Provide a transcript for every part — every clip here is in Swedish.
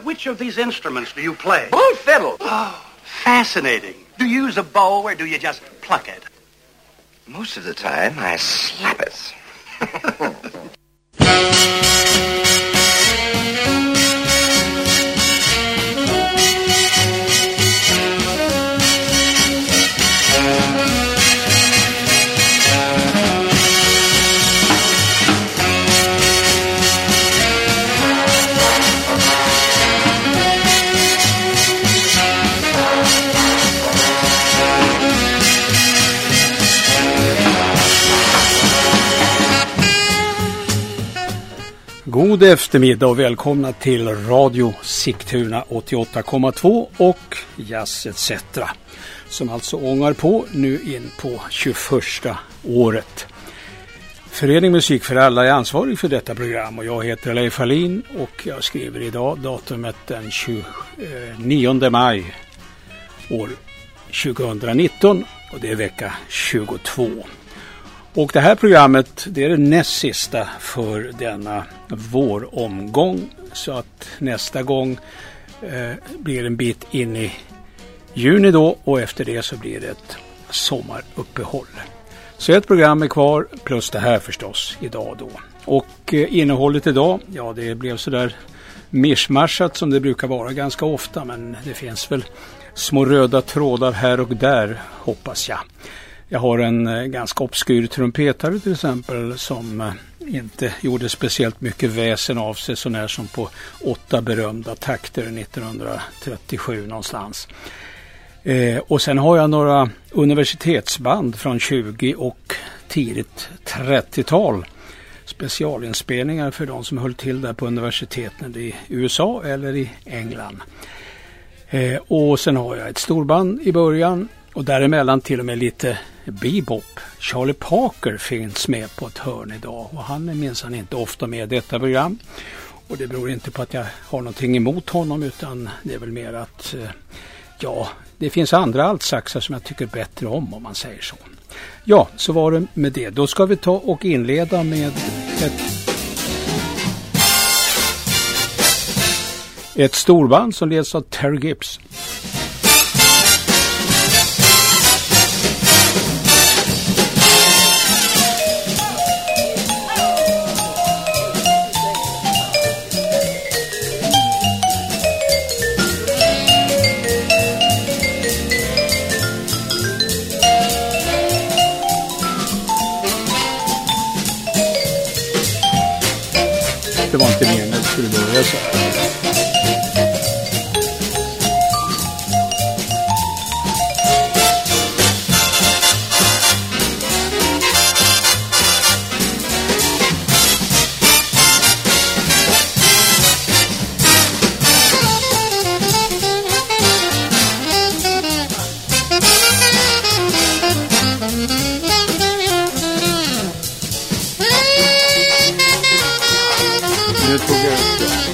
Wh- which of these instruments do you play? Blue fiddle. Oh, fascinating. Do you use a bow or do you just pluck it? Most of the time, I slap it. God eftermiddag och välkomna till Radio Sigtuna 88,2 och Jazz ETC. Som alltså ångar på nu in på 21 året. Förening Musik för alla är ansvarig för detta program och jag heter Leif Hallin och jag skriver idag datumet den 29 eh, maj år 2019 och det är vecka 22. Och det här programmet det är det näst sista för denna våromgång. Så att nästa gång eh, blir en bit in i juni då och efter det så blir det ett sommaruppehåll. Så ett program är kvar plus det här förstås idag då. Och eh, innehållet idag, ja det blev sådär mischmaschat som det brukar vara ganska ofta men det finns väl små röda trådar här och där hoppas jag. Jag har en eh, ganska obskyr trumpetare till exempel som eh, inte gjorde speciellt mycket väsen av sig så när som på åtta berömda takter 1937 någonstans. Eh, och sen har jag några universitetsband från 20 och tidigt 30-tal. Specialinspelningar för de som höll till där på universiteten i USA eller i England. Eh, och sen har jag ett storband i början och däremellan till och med lite bebop. Charlie Parker finns med på ett hörn idag och han är minsann inte ofta med i detta program. Och det beror inte på att jag har någonting emot honom utan det är väl mer att eh, ja, det finns andra altsaxar som jag tycker bättre om om man säger så. Ja, så var det med det. Då ska vi ta och inleda med ett ett storband som leds av Terry Gibbs. Det var inte meningen att Nu tog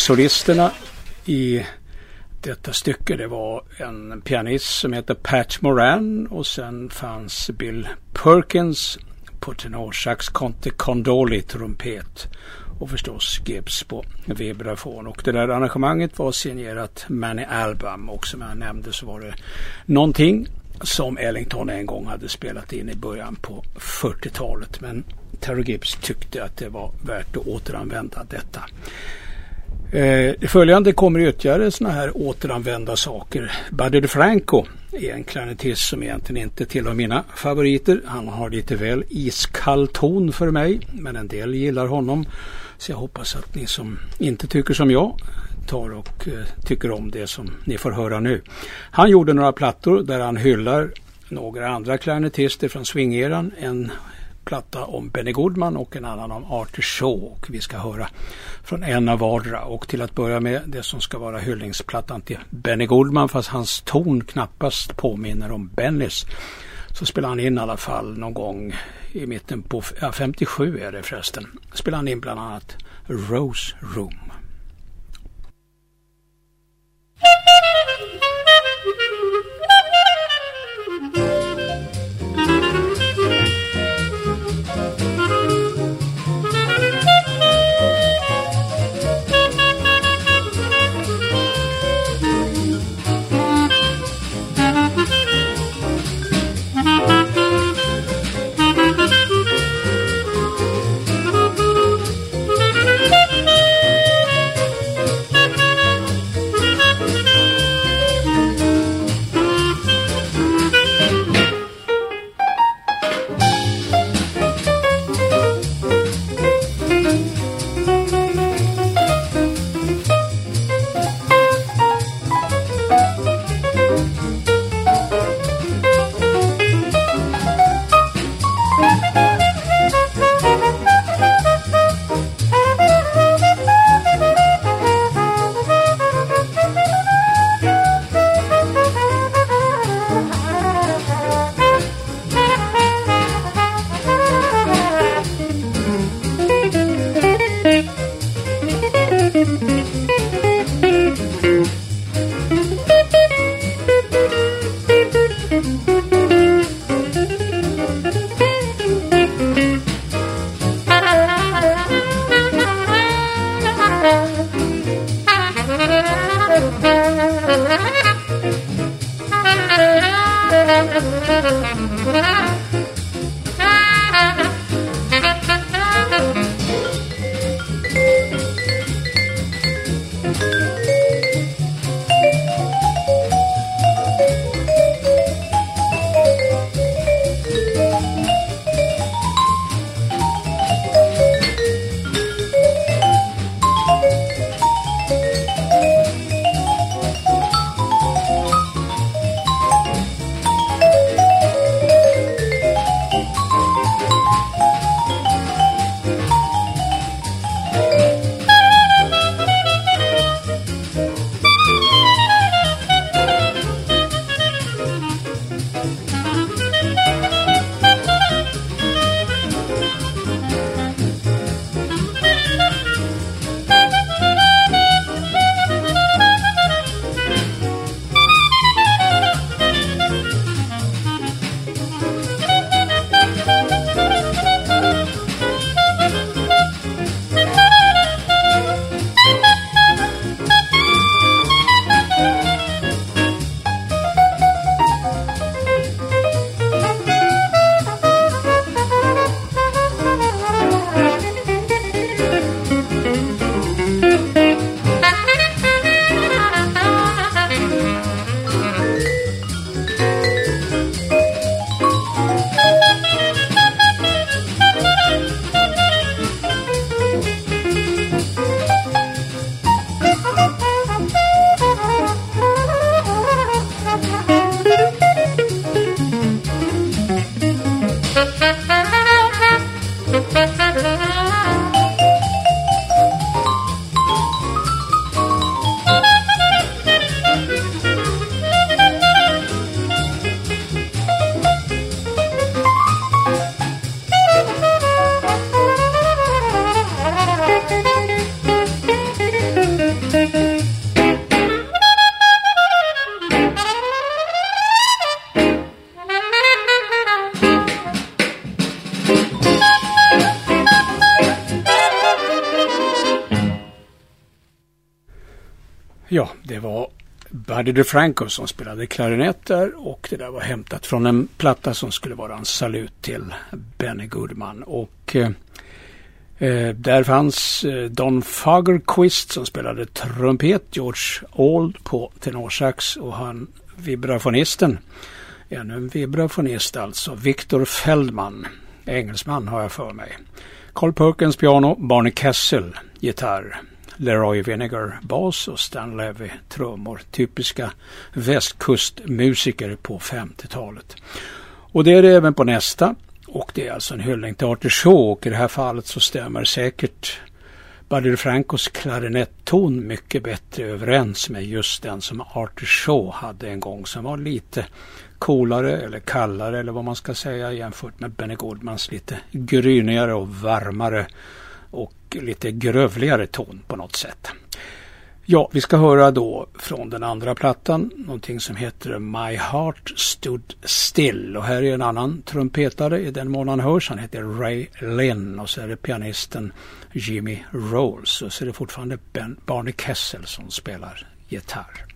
solisterna i detta stycke det var en pianist som heter Pat Moran och sen fanns Bill Perkins på tenorsax, Conte Condoli trumpet och förstås Gibbs på vibrafon. Och det där arrangemanget var signerat Manny Album och som jag nämnde så var det någonting som Ellington en gång hade spelat in i början på 40-talet. Men Terry Gibbs tyckte att det var värt att återanvända detta. Eh, följande kommer ytterligare sådana här återanvända saker. Buddy DeFranco är en klarinettist som egentligen inte tillhör mina favoriter. Han har lite väl iskall ton för mig, men en del gillar honom. Så jag hoppas att ni som inte tycker som jag tar och eh, tycker om det som ni får höra nu. Han gjorde några plattor där han hyllar några andra klarinettister från swingeran. En platta om Benny Goodman och en annan om Arthur Shaw. Och vi ska höra från en av vardera. Och till att börja med det som ska vara hyllningsplattan till Benny Goodman fast hans ton knappast påminner om Bennys. Så spelade han in i alla fall någon gång i mitten på, ja 57 är det förresten. Spelade han in bland annat Rose Room. Buddy DeFranco som spelade klarinett där och det där var hämtat från en platta som skulle vara en salut till Benny Goodman. Och eh, eh där fanns eh, Don Fagerquist som spelade trumpet, George Old på tenorsax och han vibrafonisten, ännu en vibrafonist alltså, Victor Feldman, engelsman har jag för mig. Carl Perkins piano, Barney Kessel gitarr, Leroy Vinegar bas och Stan Levy trummor. Typiska västkustmusiker på 50-talet. Och det är det även på nästa. Och det är alltså en hyllning till Arthur Shaw och i det här fallet så stämmer säkert Buddy Francos klarinetton mycket bättre överens med just den som Arthur Shaw hade en gång som var lite coolare eller kallare eller vad man ska säga jämfört med Benny Goldmans lite grynigare och varmare och lite grövligare ton på något sätt. Ja, vi ska höra då från den andra plattan någonting som heter My Heart Stood Still och här är en annan trumpetare i den mån han hörs. Han heter Ray Lynn och så är det pianisten Jimmy Rolls och så är det fortfarande ben Barney Kessel som spelar gitarr.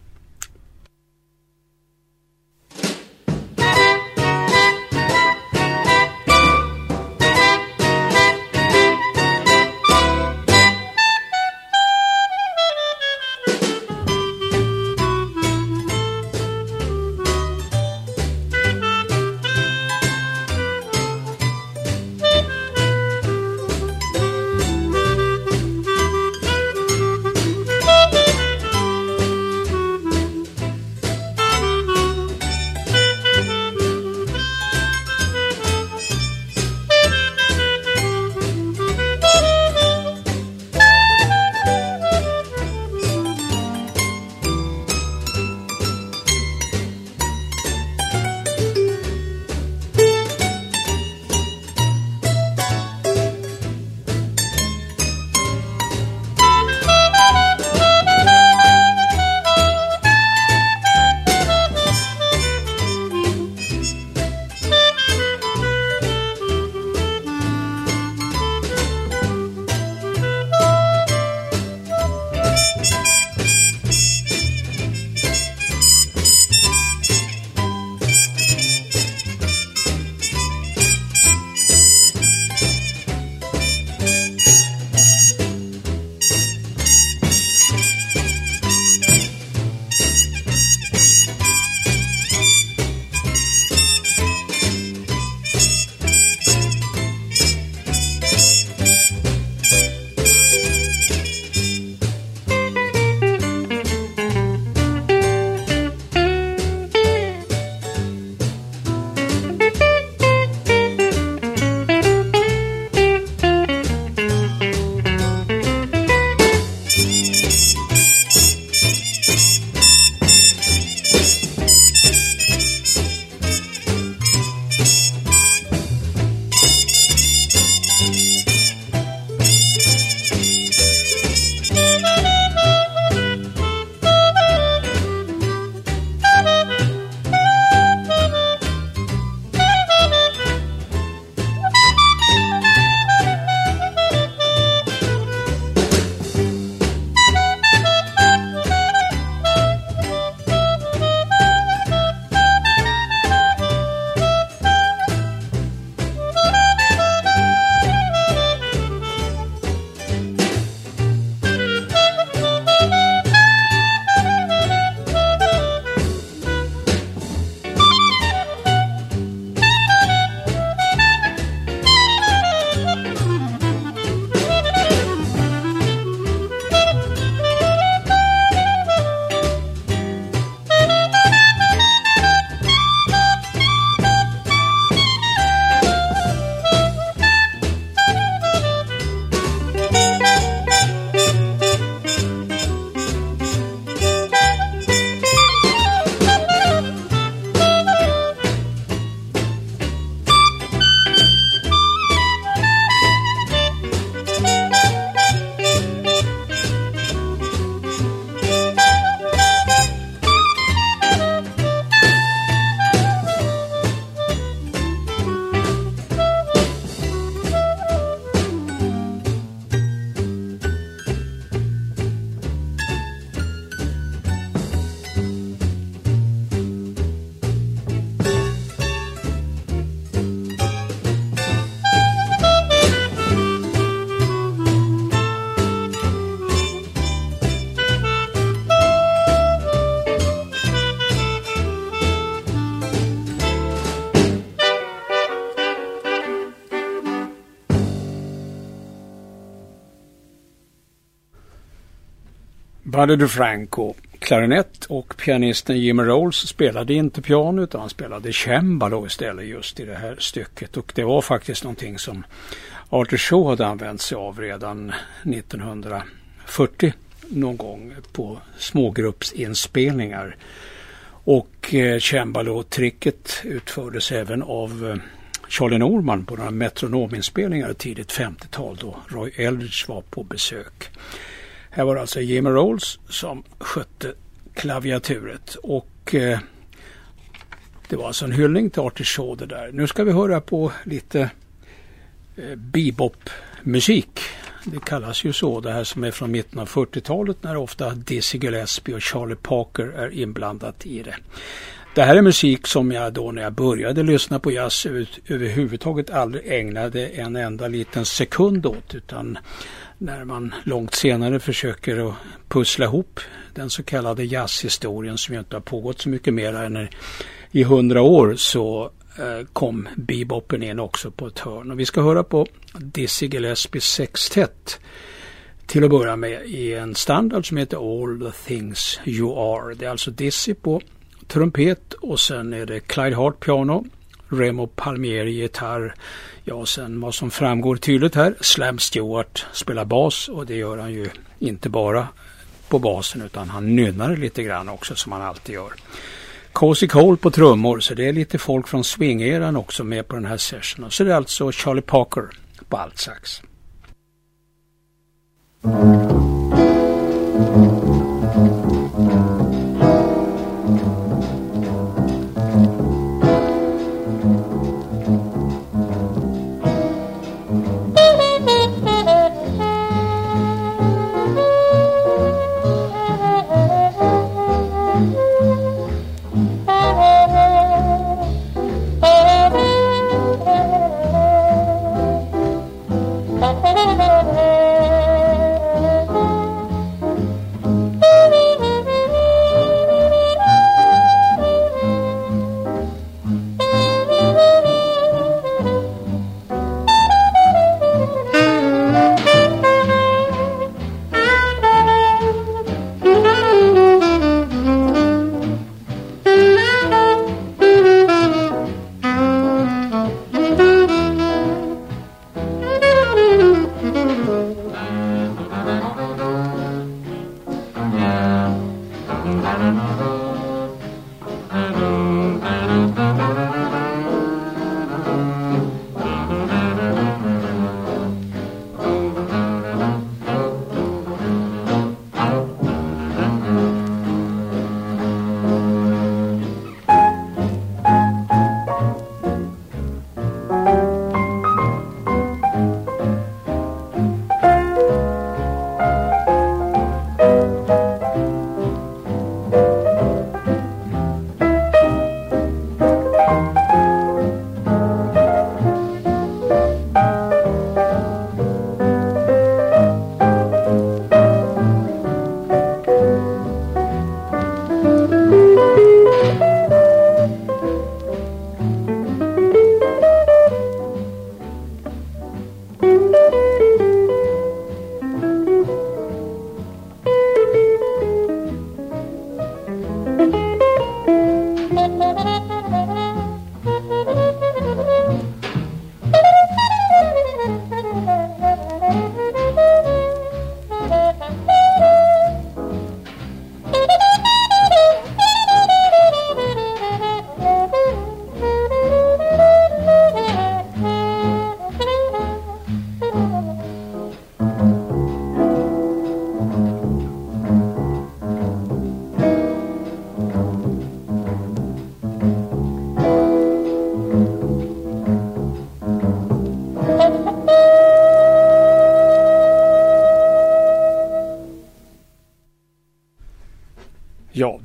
Buddy DeFranco klarinett och pianisten Jimmy Rolls spelade inte piano utan han spelade cembalo istället just i det här stycket och det var faktiskt någonting som Arthur Shaw hade använt sig av redan 1940 någon gång på smågruppsinspelningar. Och eh, cembalo-tricket utfördes även av eh, Charlie Norman på några metronominspelningar tidigt 50-tal då Roy Eldridge var på besök. Här var det alltså Jimmy Rolls som skötte klaviaturet och eh, det var alltså en hyllning till Artie Shaw det där. Nu ska vi höra på lite eh, bebop-musik. Det kallas ju så, det här som är från mitten av 40-talet när ofta Dizzy Gillespie och Charlie Parker är inblandat i det. Det här är musik som jag då när jag började lyssna på jazz överhuvudtaget aldrig ägnade en enda liten sekund åt utan när man långt senare försöker att pussla ihop den så kallade jazzhistorien som ju inte har pågått så mycket mer än i hundra år så eh, kom beboppen in också på ett hörn. Och vi ska höra på Dizzy Gillespie Sextet till att börja med i en standard som heter All the things you are. Det är alltså Dizzy på trumpet och sen är det Clyde Hart piano, Remo Palmieri gitarr. Ja, och sen vad som framgår tydligt här, Slam Stewart spelar bas och det gör han ju inte bara på basen utan han nynnar lite grann också som han alltid gör. Cozy Cole på trummor så det är lite folk från swingeran också med på den här sessionen. Så det är alltså Charlie Parker på altsax. Mm.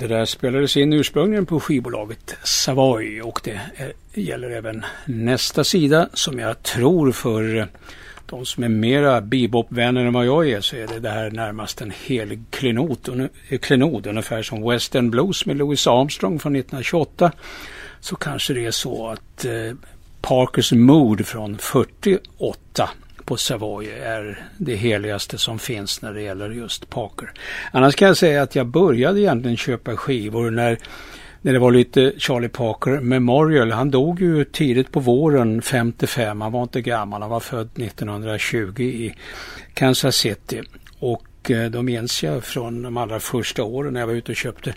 Där spelades in ursprungligen på skivbolaget Savoy och det eh, gäller även nästa sida som jag tror för eh, de som är mera bebop-vänner än vad jag är så är det, det här närmast en helig klenot, eh, klenod, ungefär som Western Blues med Louis Armstrong från 1928. Så kanske det är så att eh, Parkers Mood från 48 på Savoy är det heligaste som finns när det gäller just Parker. Annars kan jag säga att jag började egentligen köpa skivor när när det var lite Charlie Parker Memorial. Han dog ju tidigt på våren 55. Han var inte gammal. Han var född 1920 i Kansas City. Och Eh, då minns jag från de allra första åren när jag var ute och köpte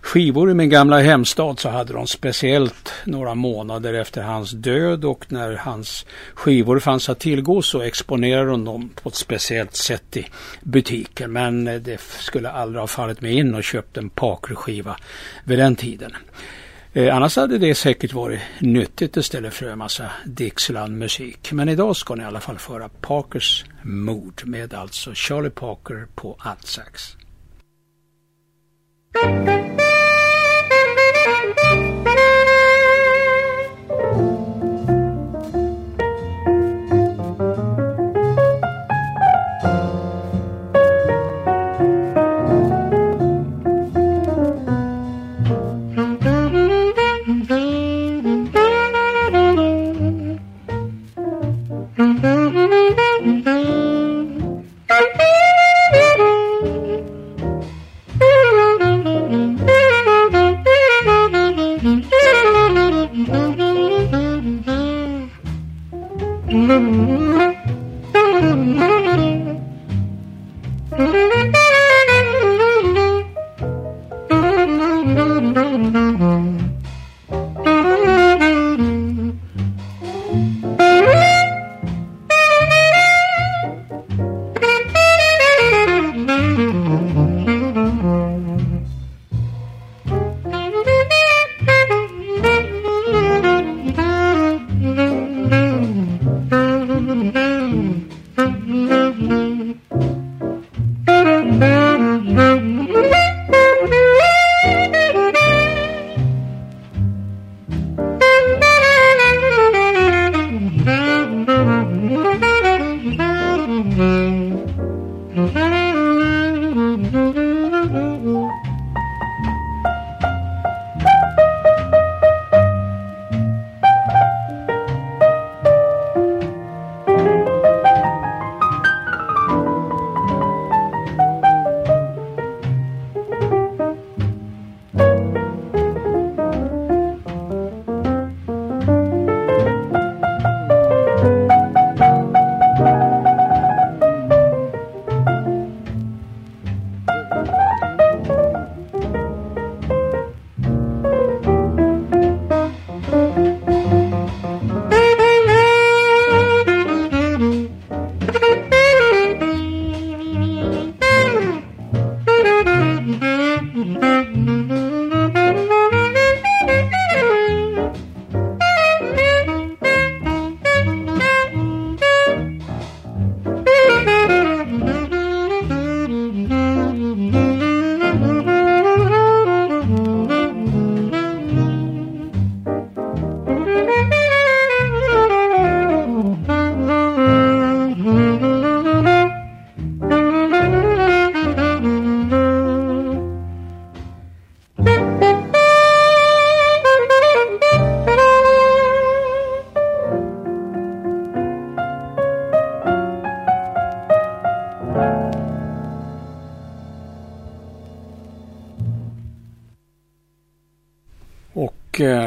skivor i min gamla hemstad så hade de speciellt några månader efter hans död och när hans skivor fanns att tillgå så exponerade de dem på ett speciellt sätt i butiken. Men eh, det skulle aldrig ha fallit mig in och köpt en Parker-skiva vid den tiden. Eh, annars hade det säkert varit nyttigt istället för en massa Dixieland-musik. Men idag ska ni i alla fall föra Parkers Mord med alltså Charlie Parker på altsax.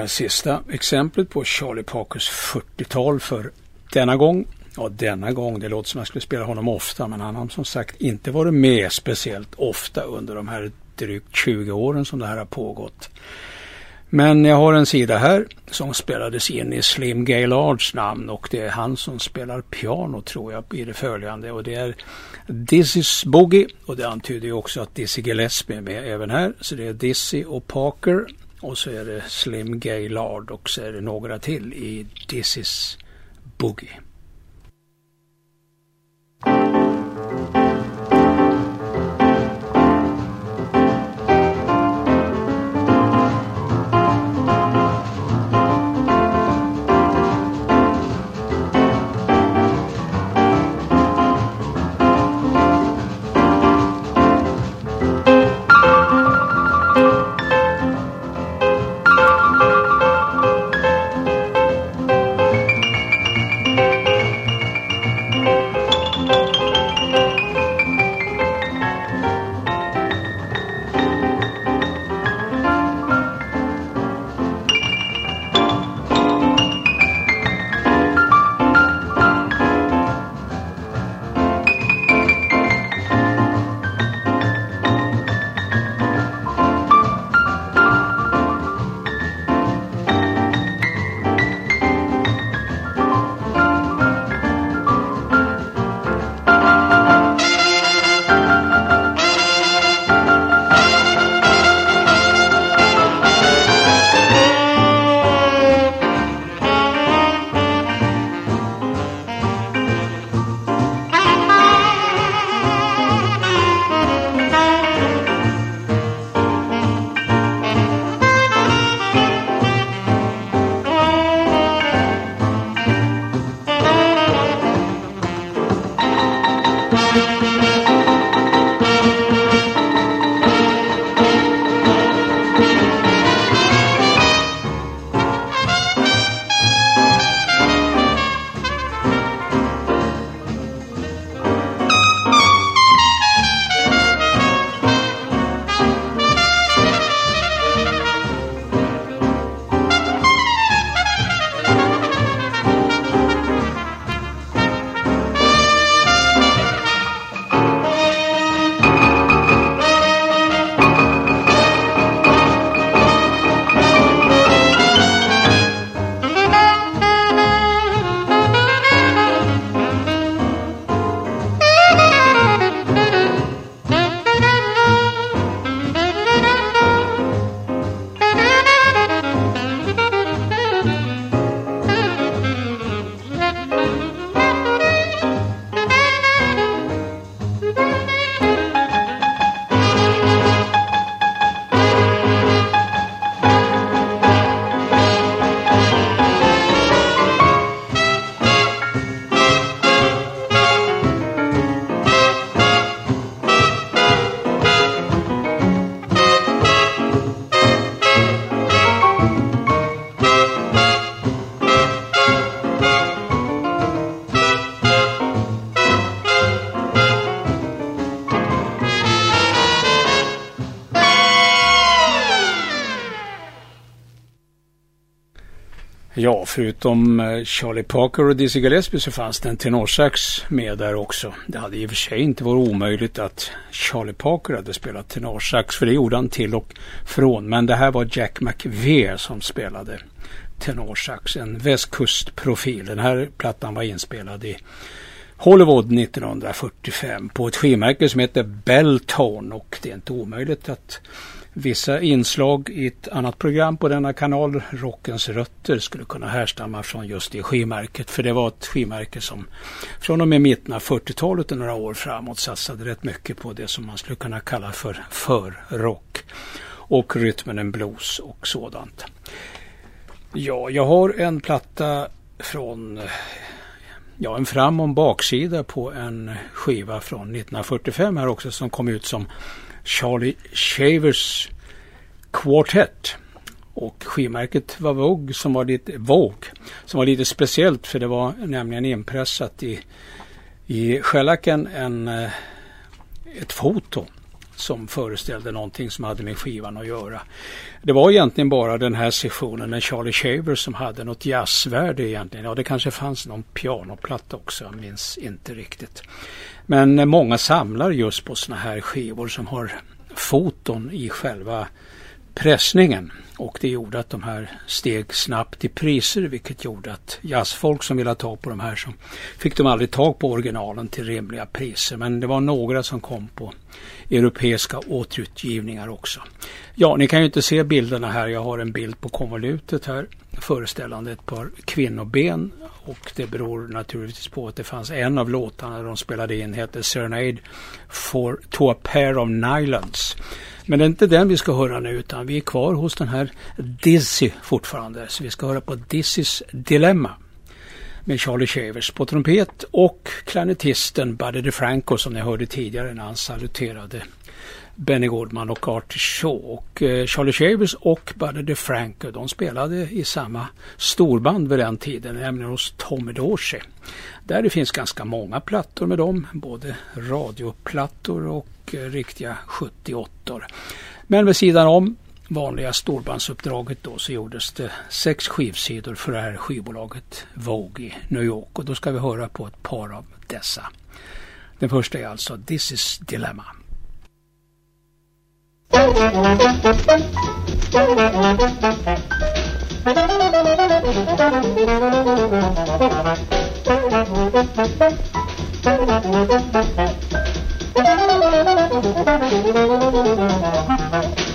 Här sista exemplet på Charlie Parkers 40-tal för denna gång. Ja, denna gång, det låter som jag skulle spela honom ofta, men han har som sagt inte varit med speciellt ofta under de här drygt 20 åren som det här har pågått. Men jag har en sida här som spelades in i Slim Gaylards namn och det är han som spelar piano tror jag i det följande och det är Dizzy's Boogie och det antyder ju också att Dizzy Gillespie är med även här. Så det är Dizzy och Parker och så är det Slim Gaylard och så är det några till i This is Boogie. Ja, förutom eh, Charlie Parker och Dizzy Gillespie så fanns det en tenorsax med där också. Det hade i och för sig inte varit omöjligt att Charlie Parker hade spelat tenorsax, för det gjorde han till och från. Men det här var Jack McVeer som spelade tenorsax, en västkustprofil. Den här plattan var inspelad i Hollywood 1945 på ett skivmärke som heter Belltone och det är inte omöjligt att Vissa inslag i ett annat program på denna kanal, Rockens rötter, skulle kunna härstamma från just det skimärket. För det var ett skimärke som från och med mitten av 40-talet och några år framåt satsade rätt mycket på det som man skulle kunna kalla för förrock. Och rytmen en blues och sådant. Ja, jag har en platta från ja, en fram och en baksida på en skiva från 1945 här också som kom ut som Charlie Shavers Quartet. Och skivmärket var Vogue som var lite, Vogue, som var lite speciellt för det var nämligen inpressat i, i skällacken en, eh, ett foto som föreställde någonting som hade med skivan att göra. Det var egentligen bara den här sessionen med Charlie Shaver som hade något jazzvärde egentligen. Ja, det kanske fanns någon pianoplatta också, jag minns inte riktigt. Men många samlar just på sådana här skivor som har foton i själva pressningen. Och det gjorde att de här steg snabbt i priser vilket gjorde att jazzfolk som ville ha tag på de här så fick de aldrig tag på originalen till rimliga priser. Men det var några som kom på europeiska återutgivningar också. Ja, ni kan ju inte se bilderna här. Jag har en bild på konvolutet här föreställande ett par kvinnoben och det beror naturligtvis på att det fanns en av låtarna de spelade in heter Serenade for to a pair of nylons. Men det är inte den vi ska höra nu utan vi är kvar hos den här Dizzy fortfarande. Så vi ska höra på Dizzys Dilemma med Charlie Shavers på trumpet och klarinettisten Buddy DeFranco som ni hörde tidigare när han saluterade Benny Goodman och Artie Shaw. Och eh, Charlie Shavers och Buddy DeFranco de spelade i samma storband vid den tiden, nämligen hos Tommy Dorsey. Där det finns ganska många plattor med dem, både radioplattor och eh, riktiga 78 Men vid sidan om vanliga storbandsuppdraget då så gjordes det sex skivsidor för det här skivbolaget Vogue i New York och då ska vi höra på ett par av dessa. Den första är alltså This is Dilemma.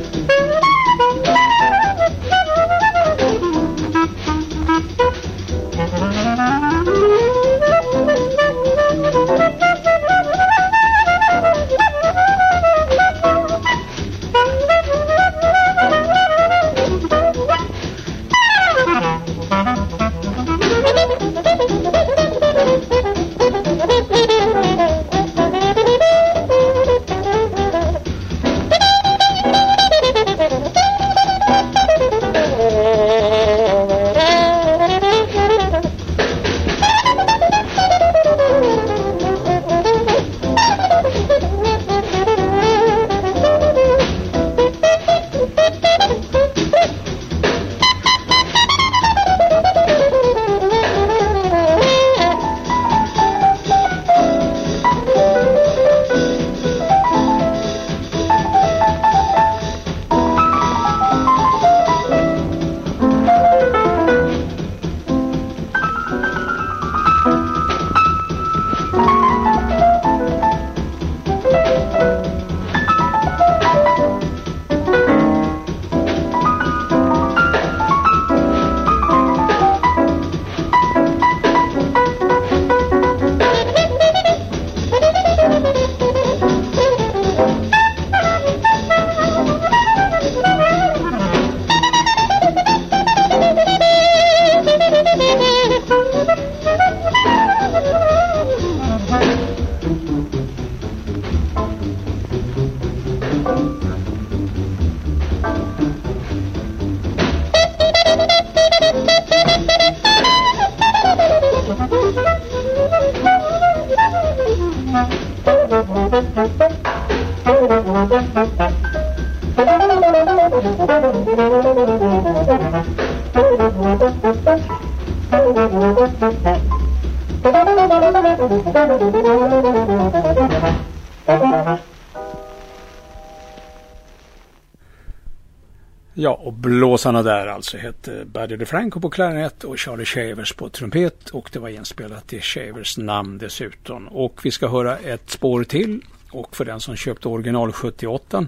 Ja, och blåsarna där alltså hette Buddy DeFranco på klarinett och Charlie Shavers på trumpet och det var inspelat i Shavers namn dessutom. Och vi ska höra ett spår till och för den som köpte original 78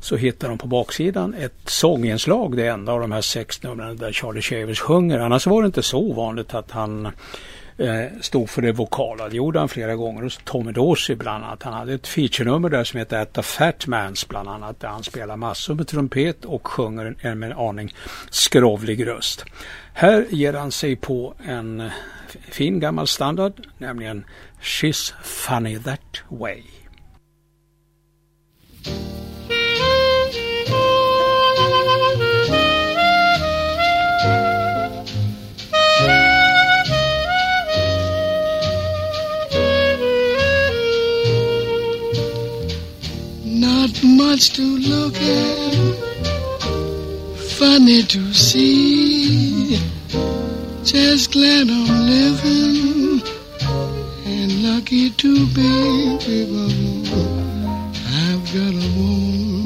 så hittar de på baksidan ett sånginslag, det enda av de här sex numren där Charlie Shavers sjunger. Annars var det inte så ovanligt att han eh, Eh, stod för det vokala. Det gjorde han flera gånger hos Tommy Dorsey bland annat. Han hade ett featurenummer där som heter At the Fat Mans bland annat där han spelar massor med trumpet och sjunger en, med en aning skrovlig röst. Här ger han sig på en fin gammal standard, nämligen She's Funny That Way. Much to look at, funny to see. Just glad I'm living and lucky to be. I've got a woman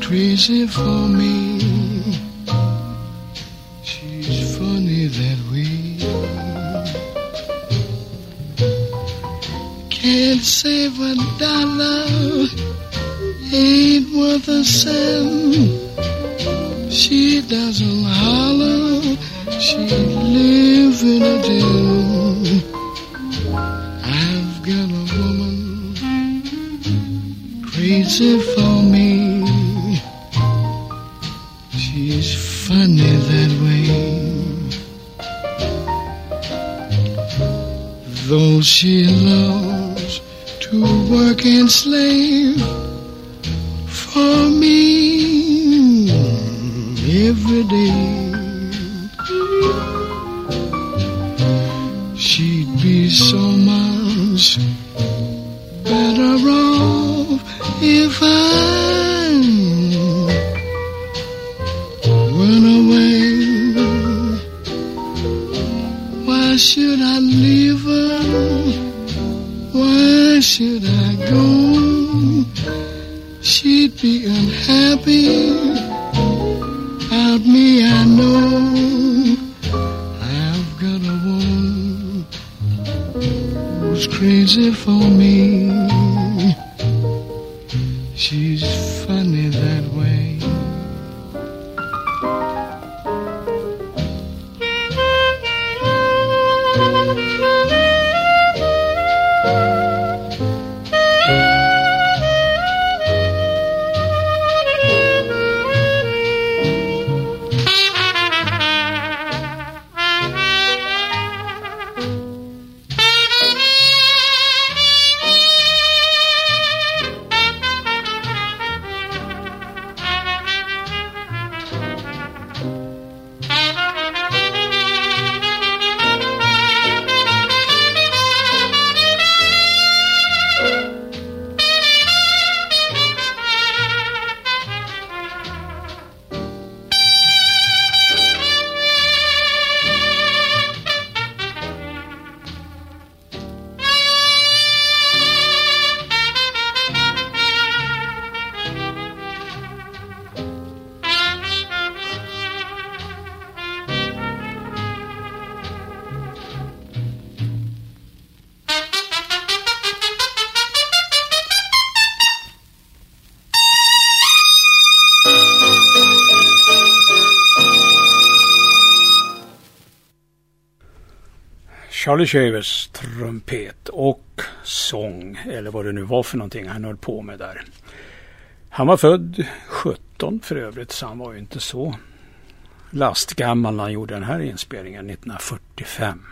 crazy for me. Can't save a dollar, ain't worth a cent. She doesn't holler, she lives in a den. I've got a woman crazy for me. She's funny that way. Though she loves to work and slave for me every day. Should I go? She'd be unhappy. Out me, I know. I've got a woman who's crazy for me. She's funny that way. Charlie Shavers trumpet och sång, eller vad det nu var för någonting han höll på med där. Han var född 17 för övrigt, så han var ju inte så lastgammal när han gjorde den här inspelningen 1945.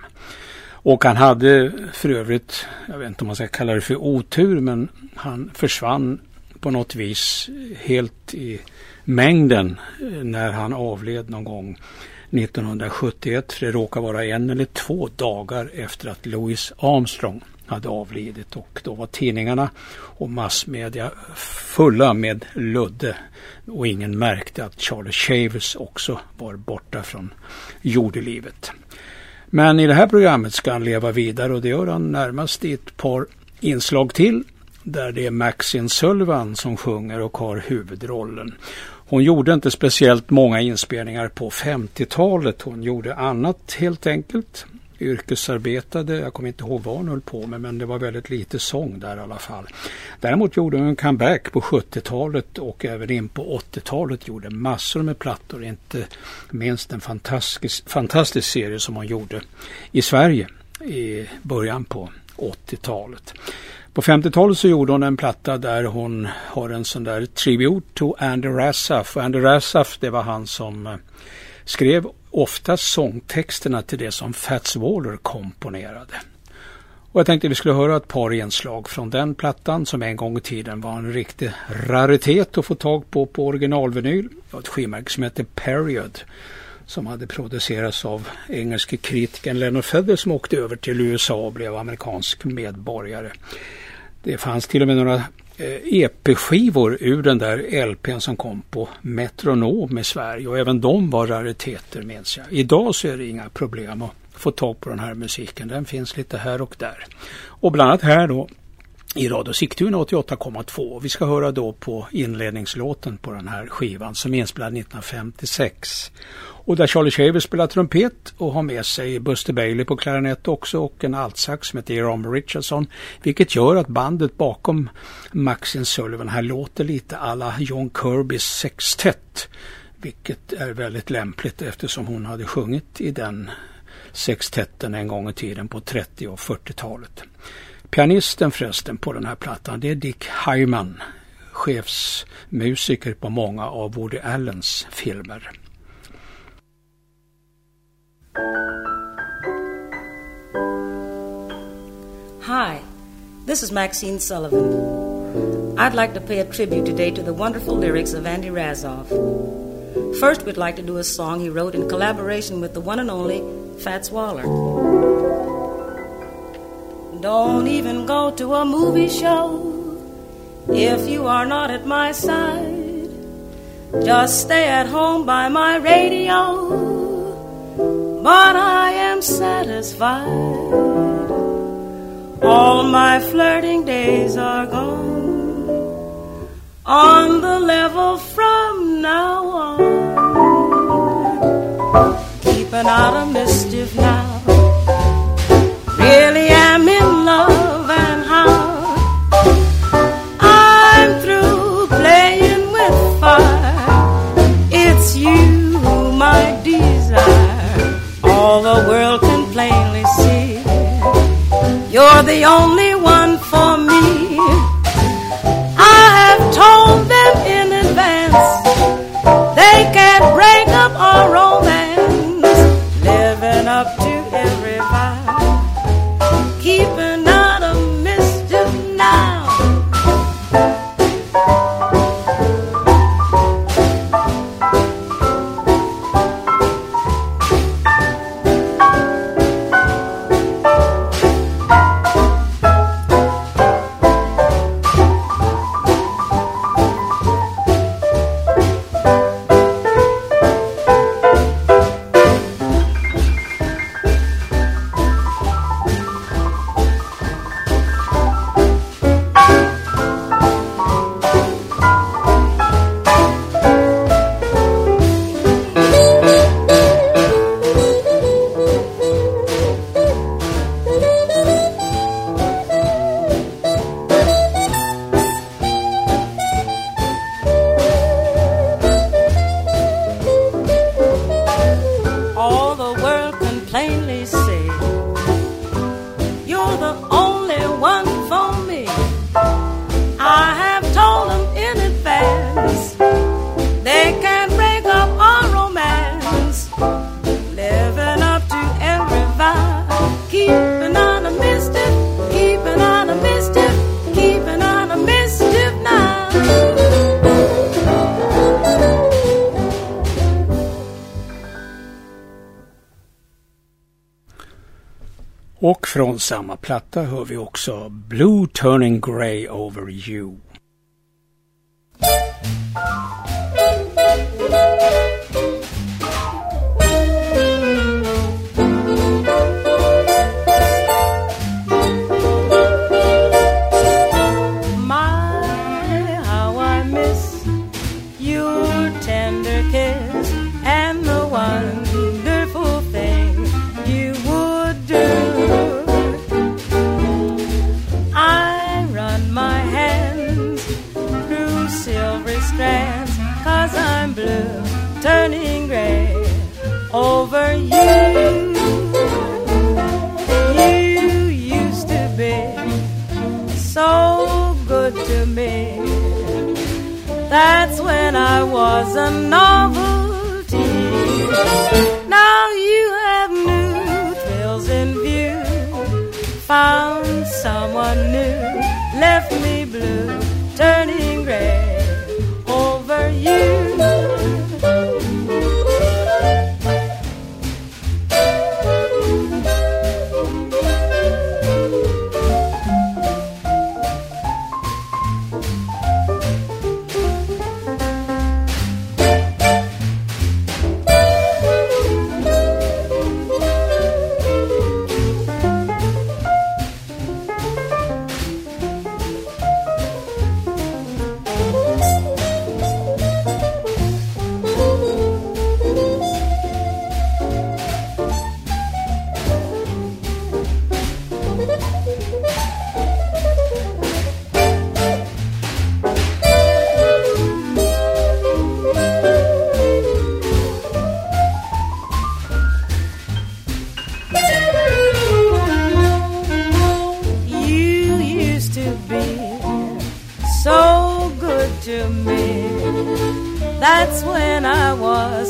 Och han hade för övrigt, jag vet inte om man ska kalla det för otur, men han försvann på något vis helt i mängden när han avled någon gång 1971 för det råkar vara en eller två dagar efter att Louis Armstrong hade avlidit och då var tidningarna och massmedia fulla med Ludde och ingen märkte att Charlie Shavers också var borta från jordelivet. Men i det här programmet ska han leva vidare och det gör han närmast i ett par inslag till där det är Maxine Sullivan som sjunger och har huvudrollen. Hon gjorde inte speciellt många inspelningar på 50-talet. Hon gjorde annat helt enkelt. Yrkesarbetade, jag kommer inte ihåg vad hon höll på med men det var väldigt lite sång där i alla fall. Däremot gjorde hon en comeback på 70-talet och även in på 80-talet gjorde massor med plattor. Inte minst en fantastisk, fantastisk serie som hon gjorde i Sverige i början på 80-talet. På 50-talet så gjorde hon en platta där hon har en sån där tribute to Andy Rassaf. Och Andy Rassaf det var han som eh, skrev ofta sångtexterna till det som Fats Waller komponerade. Och jag tänkte vi skulle höra ett par inslag från den plattan som en gång i tiden var en riktig raritet att få tag på på originalvinyl. Ett skivmärke som hette Period som hade producerats av engelske kritikern Leonard Feather som åkte över till USA och blev amerikansk medborgare. Det fanns till och med några eh, e EP-skivor ur den där LPn som kom på Metronom i Sverige och även de var rariteter minns jag. Idag så är det inga problem att få tag på den här musiken. Den finns lite här och där. Och bland annat här då i Radio Sigtuna 88,2. Vi ska höra då på inledningslåten på den här skivan som är inspelad 1956. Och där Charlie Shaver spelar trumpet och har med sig Buster Bailey på klarinett också och en altsax som heter Jerome Richardson. Vilket gör att bandet bakom Maxine Sullivan här låter lite alla John Kirbys sextett. Vilket är väldigt lämpligt eftersom hon hade sjungit i den sextetten en gång i tiden på 30 och 40-talet. Pianisten förresten på den här plattan det är Dick Hyman, chefsmusiker på många av Woody Allens filmer. Hi, this is Maxine Sullivan. I'd like to pay a tribute today to the wonderful lyrics of Andy Razov. First, we'd like to do a song he wrote in collaboration with the one and only Fats Waller. Don't even go to a movie show if you are not at my side. Just stay at home by my radio but I am satisfied. All my flirting days are gone. On the level from now on. Keeping out of mischief now. Really the only Och från samma platta hör vi också Blue Turning Grey Over You. That's when I was a novelty. Now you have new thrills in view. Found someone new, left me blue, turning gray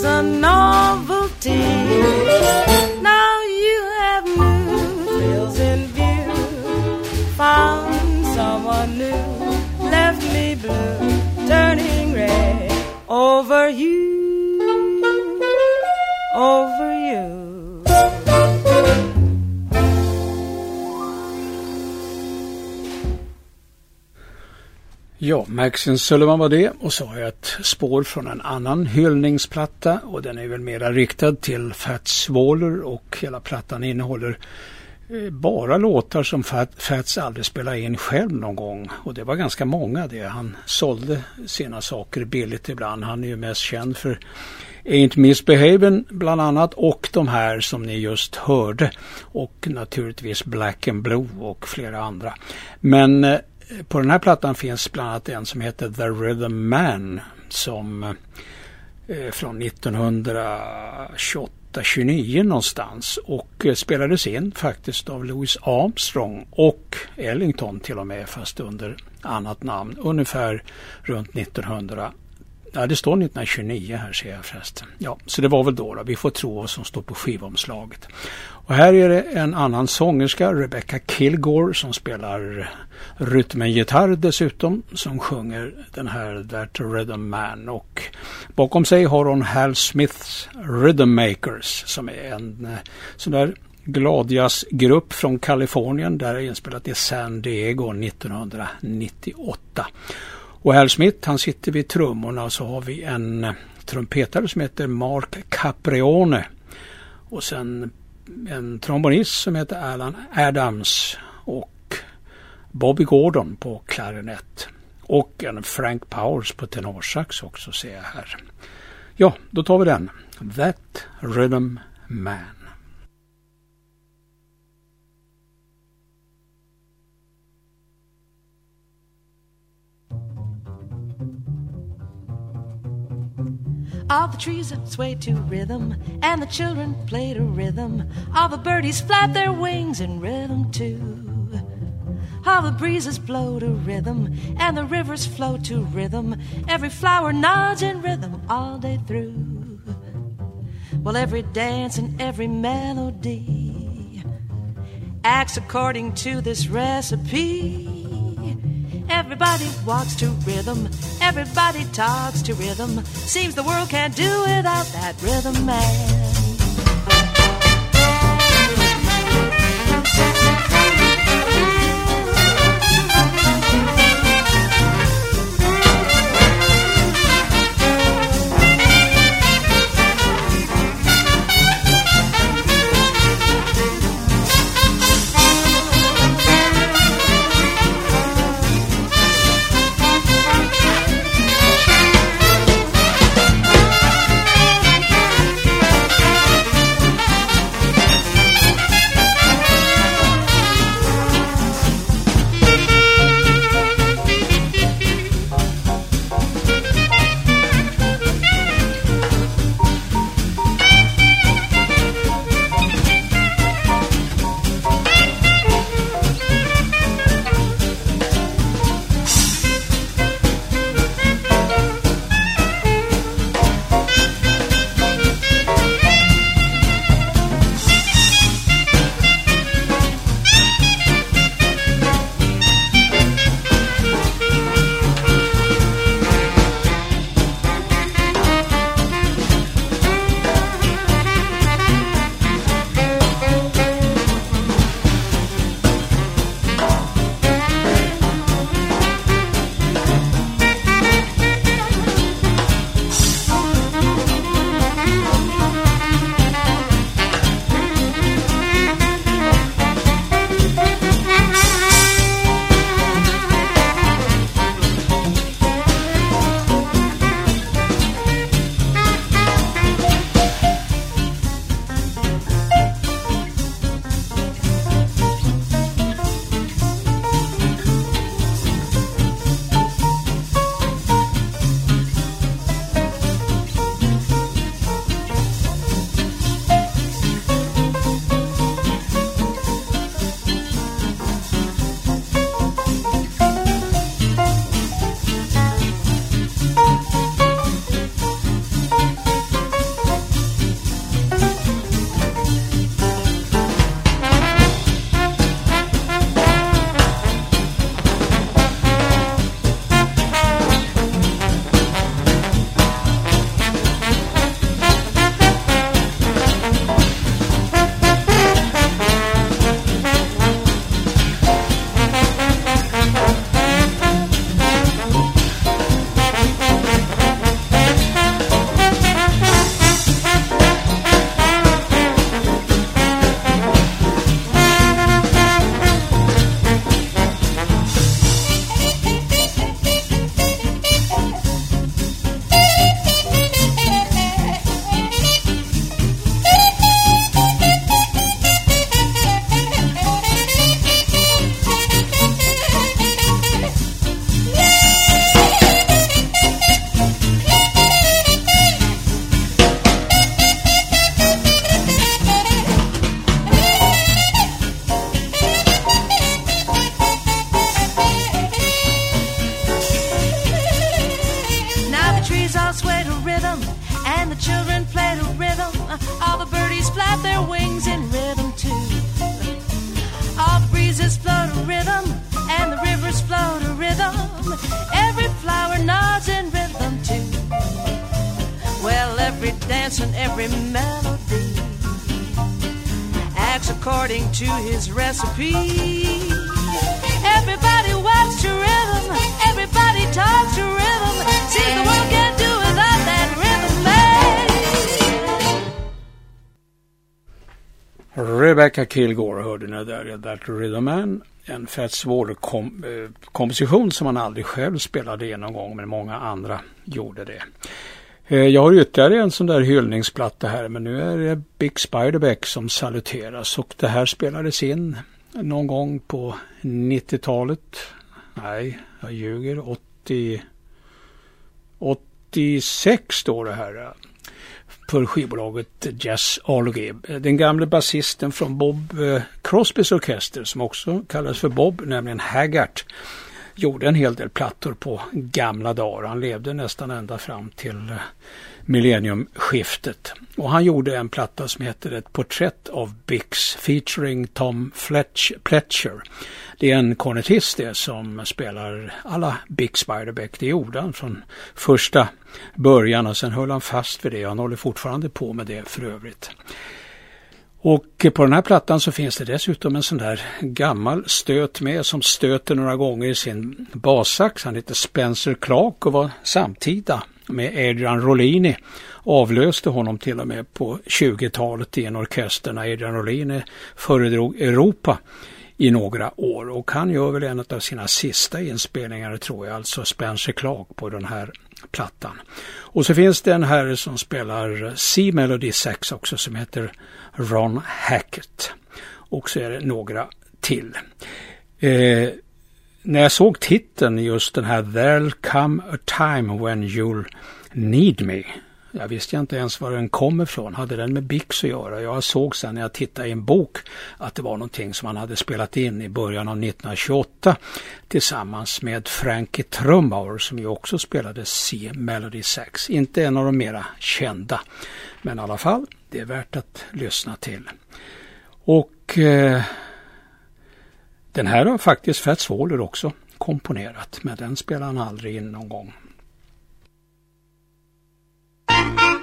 sun Ja, Maxine Sullivan var det och så har jag ett spår från en annan hyllningsplatta och den är väl mera riktad till Fats Waller och hela plattan innehåller eh, bara låtar som Fats aldrig spelade in själv någon gång och det var ganska många det. Han sålde sina saker billigt ibland. Han är ju mest känd för Ain't Misbehavin bland annat och de här som ni just hörde och naturligtvis Black and Blue och flera andra. Men eh, på den här plattan finns bland annat en som heter The Rhythm Man som eh, från 1928-29 någonstans. Och eh, spelades in faktiskt av Louis Armstrong och Ellington till och med fast under annat namn. Ungefär runt 1900 Ja, det står 1929 här ser jag förresten. Ja, så det var väl då, då. Vi får tro vad som står på skivomslaget. Och här är det en annan sångerska, Rebecca Kilgore, som spelar rytmengitarr dessutom, som sjunger den här That Rhythm Man. Och bakom sig har hon Hal Smiths Rhythm Makers, som är en eh, sån där gladjazzgrupp från Kalifornien. Där är inspelat i San Diego 1998. Och Al Smith han sitter vid trummorna och så har vi en eh, trumpetare som heter Mark Caprione. Och sen en trombonist som heter Alan Adams och Bobby Gordon på klarinett. Och en Frank Powers på tenorsax också ser jag här. Ja, då tar vi den. That Rhythm Man. All the trees sway to rhythm, and the children play to rhythm. All the birdies flap their wings in rhythm too. All the breezes blow to rhythm, and the rivers flow to rhythm. Every flower nods in rhythm all day through. Well, every dance and every melody acts according to this recipe. Everybody walks to rhythm, everybody talks to rhythm. Seems the world can't do without that rhythm man. Kilgore hörde ni där, That Rhythm Man. En Fats Waller-komposition eh, som han aldrig själv spelade in någon gång, men många andra gjorde det. Eh, jag har ytterligare en sån där hyllningsplatta här men nu är det Big Spiderback som saluteras och det här spelades in någon gång på 90-talet. Nej, jag ljuger. 80, 86 står det här. För skivbolaget Jazz ALG. Den gamle basisten från Bob eh, Crosbys orkester som också kallas för Bob, nämligen Haggart gjorde en hel del plattor på gamla dagar. Han levde nästan ända fram till eh, millenniumskiftet. Och han gjorde en platta som heter Ett porträtt av Bix featuring Tom Fletch, Pletcher. Det är en kornetist det som spelar alla Spider Spiderbeck. Det gjorde han från första början och sen höll han fast vid det. Han håller fortfarande på med det för övrigt. Och på den här plattan så finns det dessutom en sån där gammal stöt med som stöter några gånger i sin bassax. Han heter Spencer Clark och var samtida med Adrian Rollini. Avlöste honom till och med på 20-talet i en orkester när Adrian Rollini föredrog Europa i några år och han gör väl en av sina sista inspelningar tror jag, alltså Spencer Clark på den här plattan. Och så finns det en herre som spelar C Melody 6 också som heter Ron Hackett. Och så är det några till. Eh, när jag såg titeln just den här There'll come a time when you'll need me jag visste inte ens var den kom ifrån. Hade den med Bix att göra? Jag såg sen när jag tittade i en bok att det var någonting som han hade spelat in i början av 1928 tillsammans med Frankie Trumbauer som ju också spelade C Melody Sax. Inte en av de mera kända. Men i alla fall, det är värt att lyssna till. Och eh, den här har faktiskt Fats Waller också komponerat. Men den spelar han aldrig in någon gång. Thank you.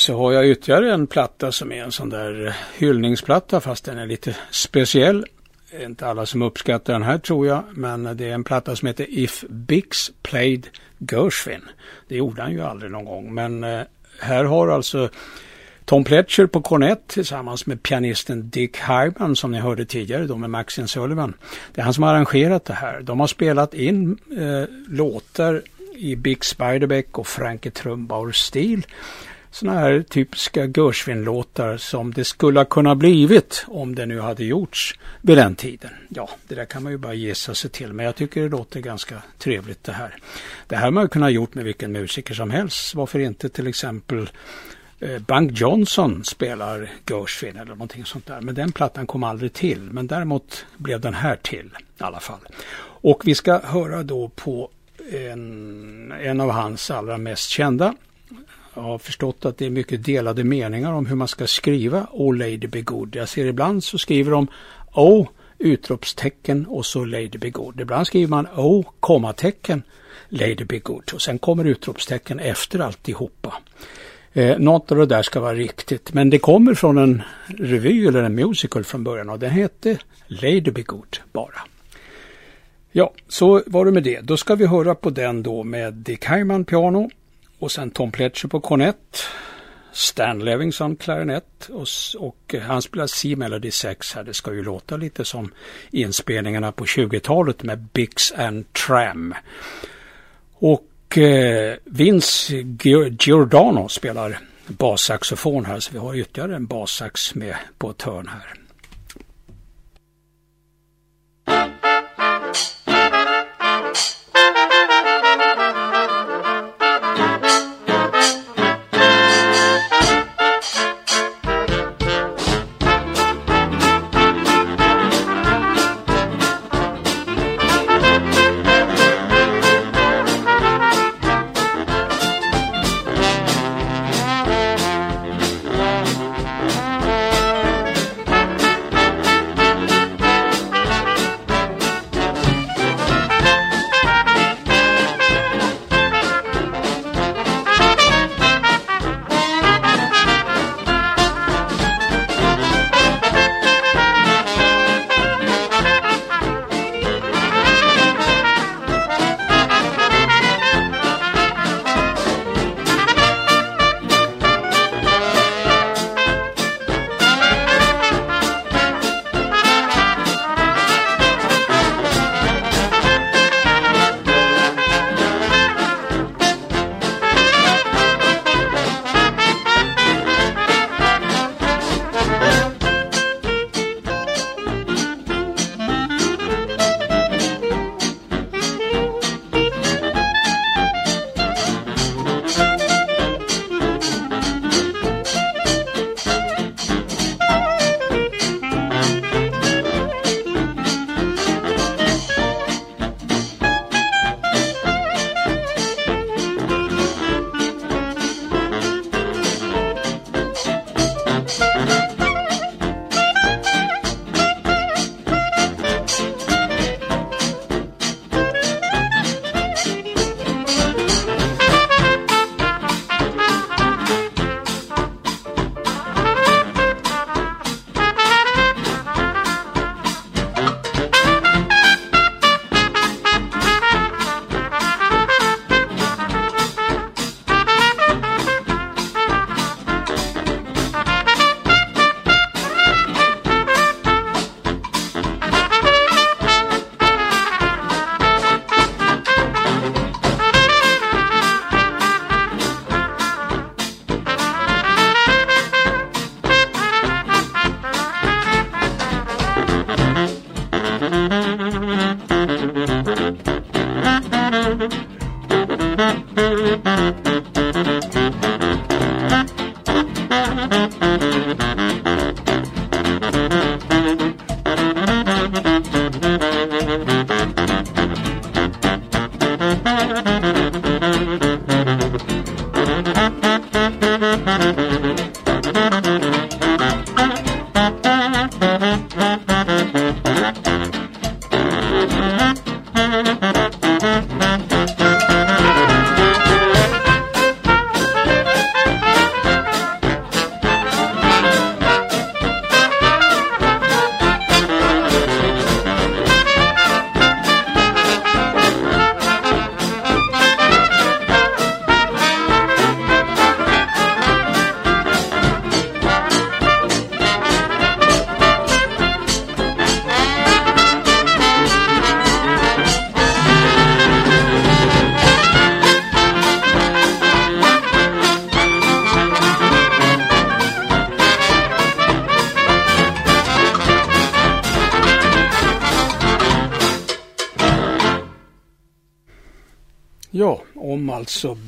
Och så har jag ytterligare en platta som är en sån där hyllningsplatta fast den är lite speciell. Det är inte alla som uppskattar den här tror jag, men det är en platta som heter If Bix Played Gershwin. Det gjorde han ju aldrig någon gång, men eh, här har alltså Tom Pletcher på kornett tillsammans med pianisten Dick Hyman som ni hörde tidigare då med Maxine Sullivan. Det är han som har arrangerat det här. De har spelat in eh, låtar i Big Spiderbeck och Franke Trumbauer-stil sådana här typiska Gershwin-låtar som det skulle ha kunnat blivit om det nu hade gjorts vid den tiden. Ja, det där kan man ju bara gissa sig till, men jag tycker det låter ganska trevligt det här. Det här har man kunnat gjort med vilken musiker som helst. Varför inte till exempel eh, Bank Johnson spelar Gershwin eller någonting sånt där. Men den plattan kom aldrig till. Men däremot blev den här till i alla fall. Och vi ska höra då på en, en av hans allra mest kända jag har förstått att det är mycket delade meningar om hur man ska skriva Oh Lady Be Good. Jag ser ibland så skriver de Oh utropstecken och så Lady Be Good. Ibland skriver man Oh kommatecken Lady Be Good och sen kommer utropstecken efter alltihopa. Eh, något av det där ska vara riktigt men det kommer från en revy eller en musical från början och den hette Lady Be Good bara. Ja, så var det med det. Då ska vi höra på den då med Dick Hyman piano och sen Tom Pletcher på kornett. Stan Levinson klarinett och, och han spelar C-Melody 6 här. Det ska ju låta lite som inspelningarna på 20-talet med Bix and Tram. Och eh, Vince Giordano spelar bassaxofon här så vi har ytterligare en bassax med på ett hörn här.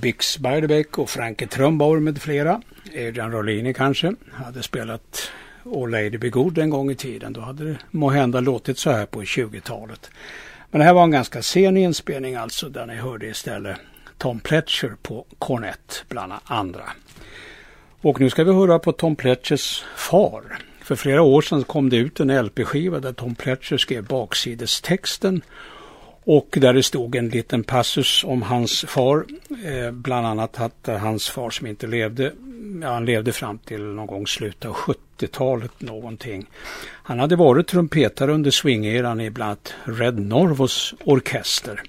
Bix Beiderbecke och Franke Trumbauer med flera, Adrian Rolini kanske, hade spelat All Lady Be Good en gång i tiden. Då hade det måhända låtit så här på 20-talet. Men det här var en ganska sen inspelning alltså där ni hörde istället Tom Pletcher på kornett bland andra. Och nu ska vi höra på Tom Pletchers far. För flera år sedan kom det ut en LP-skiva där Tom Pletcher skrev baksidestexten och där det stod en liten passus om hans far. Eh, bland annat att eh, hans far som inte levde, ja, han levde fram till någon gång slutet av 70-talet någonting. Han hade varit trumpetare under swingeran i bland annat Red Norvos orkester.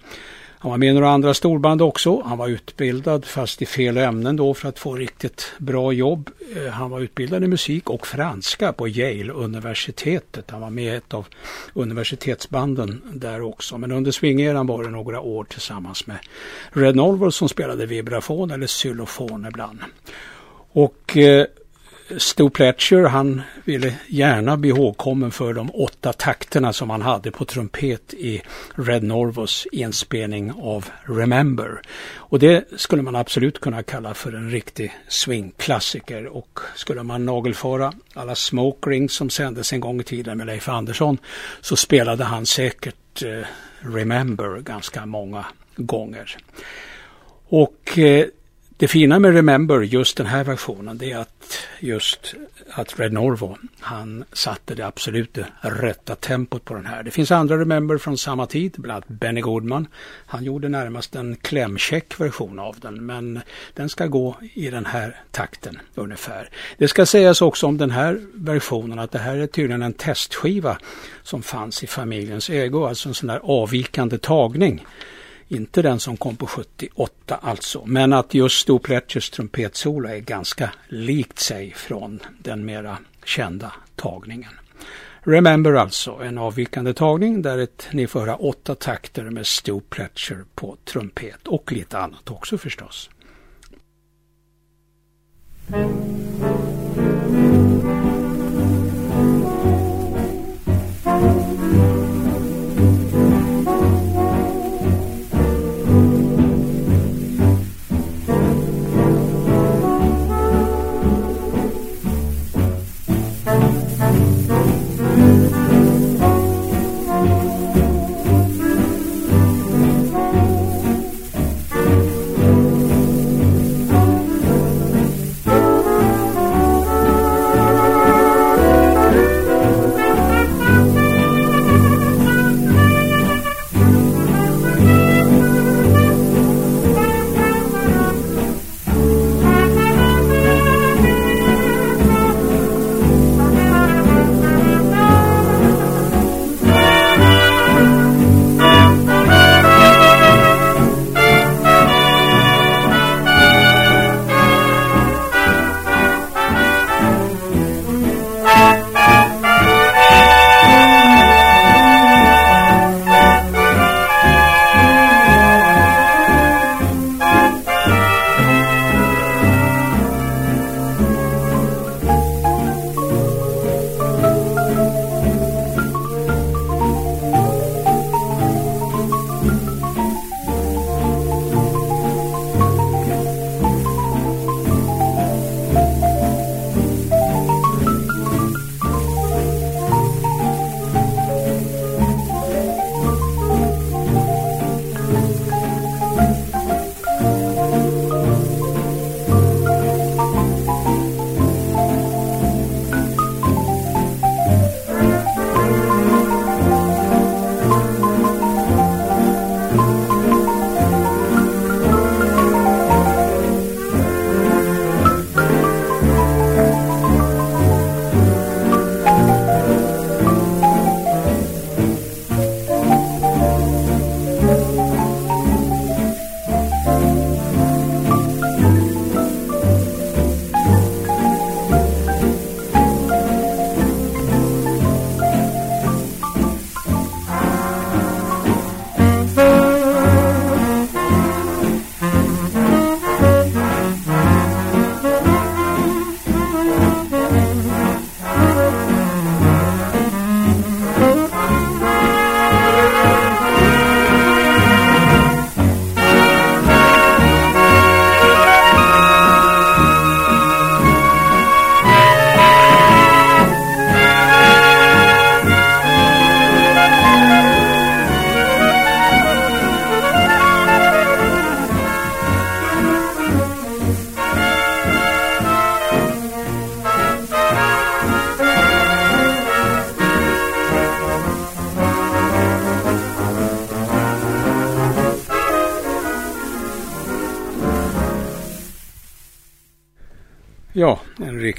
Han var med i några andra storband också. Han var utbildad fast i fel ämnen då för att få riktigt bra jobb. Eh, han var utbildad i musik och franska på Yale-universitetet. Han var med i ett av universitetsbanden där också. Men under swingeran var det några år tillsammans med Red Norval som spelade vibrafon eller xylofon ibland. Och eh, Stu Pletcher han ville gärna bli ihågkommen för de åtta takterna som han hade på trumpet i Red Norvos inspelning av Remember. Och det skulle man absolut kunna kalla för en riktig swingklassiker och skulle man nagelfara alla smoke rings som sändes en gång i tiden med Leif Andersson så spelade han säkert eh, Remember ganska många gånger. Och eh, det fina med Remember, just den här versionen, det är att just att Red Norvo, han satte det absolut rätta tempot på den här. Det finns andra Remember från samma tid, bland annat Benny Goodman. Han gjorde närmast en klämkäck version av den, men den ska gå i den här takten ungefär. Det ska sägas också om den här versionen att det här är tydligen en testskiva som fanns i familjens ägo, alltså en sån där avvikande tagning inte den som kom på 78 alltså, men att just Stu Pletchers trumpetsolo är ganska likt sig från den mera kända tagningen. Remember alltså, en avvikande tagning där ett, ni får höra åtta takter med Stu Pletcher på trumpet och lite annat också förstås. Mm.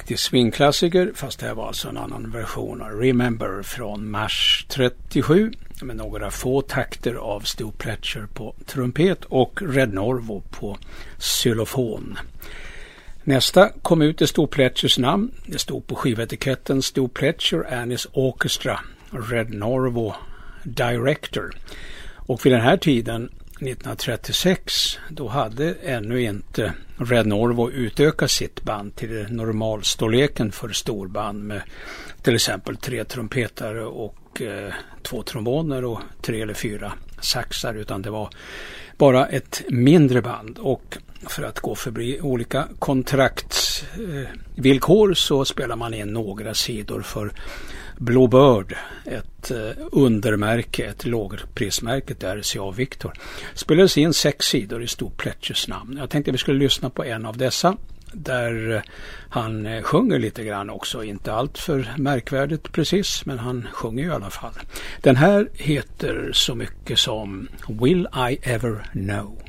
Riktig swingklassiker fast det här var alltså en annan version av Remember från mars 37 med några få takter av Stu Pletcher på trumpet och Red Norvo på xylofon. Nästa kom ut i Stu Pletchers namn. Det stod på skivetiketten Stu Pletcher Anis Orchestra Red Norvo Director. Och vid den här tiden 1936 då hade ännu inte Red Norvo utökat sitt band till normalstorleken för storband med till exempel tre trumpetare och eh, två tromboner och tre eller fyra saxar utan det var bara ett mindre band. Och för att gå förbi olika kontraktsvillkor eh, så spelar man in några sidor för Blåbörd, ett eh, undermärke, ett lågprismärke där RCA Victor. Spelades in sex sidor i Stor Pletchers namn. Jag tänkte vi skulle lyssna på en av dessa där eh, han eh, sjunger lite grann också. Inte allt för märkvärdigt precis, men han sjunger i alla fall. Den här heter så mycket som Will I Ever Know.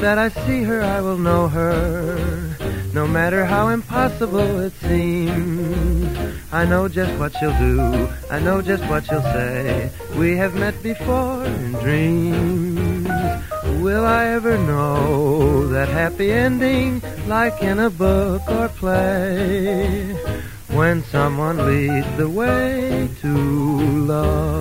That I see her, I will know her, no matter how impossible it seems. I know just what she'll do, I know just what she'll say. We have met before in dreams. Will I ever know that happy ending like in a book or play? when someone leads the way to love.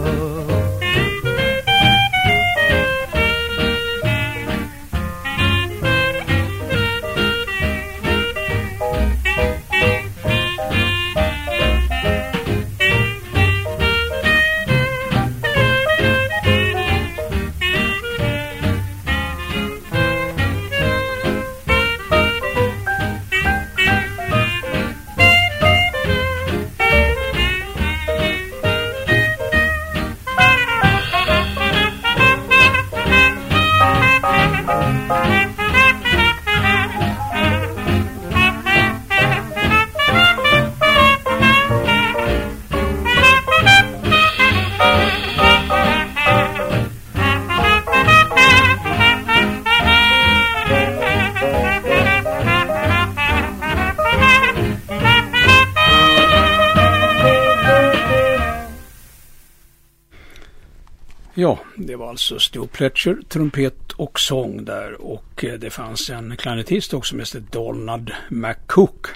Pletcher, trumpet och sång där och eh, det fanns en klarinettist också som hette Donald McCook.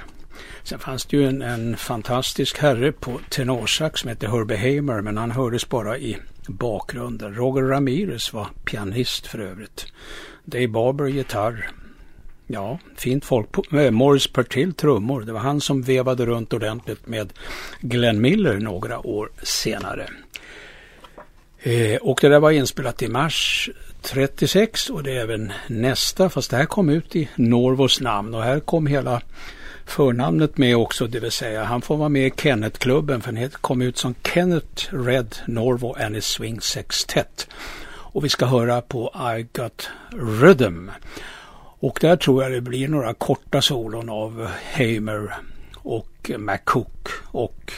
Sen fanns det ju en, en fantastisk herre på tenorsax som hette Herbie Hamer men han hördes bara i bakgrunden. Roger Ramirez var pianist för övrigt. Dave Barber gitarr. Ja, fint folk. Eh, Morris Pertill trummor. Det var han som vevade runt ordentligt med Glenn Miller några år senare. Eh, och det där var inspelat i mars 36 och det är även nästa, fast det här kom ut i Norvos namn och här kom hela förnamnet med också, det vill säga han får vara med i Kenneth-klubben för den kom ut som Kenneth Red Norvo and his Swing Sextet. Och vi ska höra på I Got Rhythm. Och där tror jag det blir några korta solon av Hamer och McCook och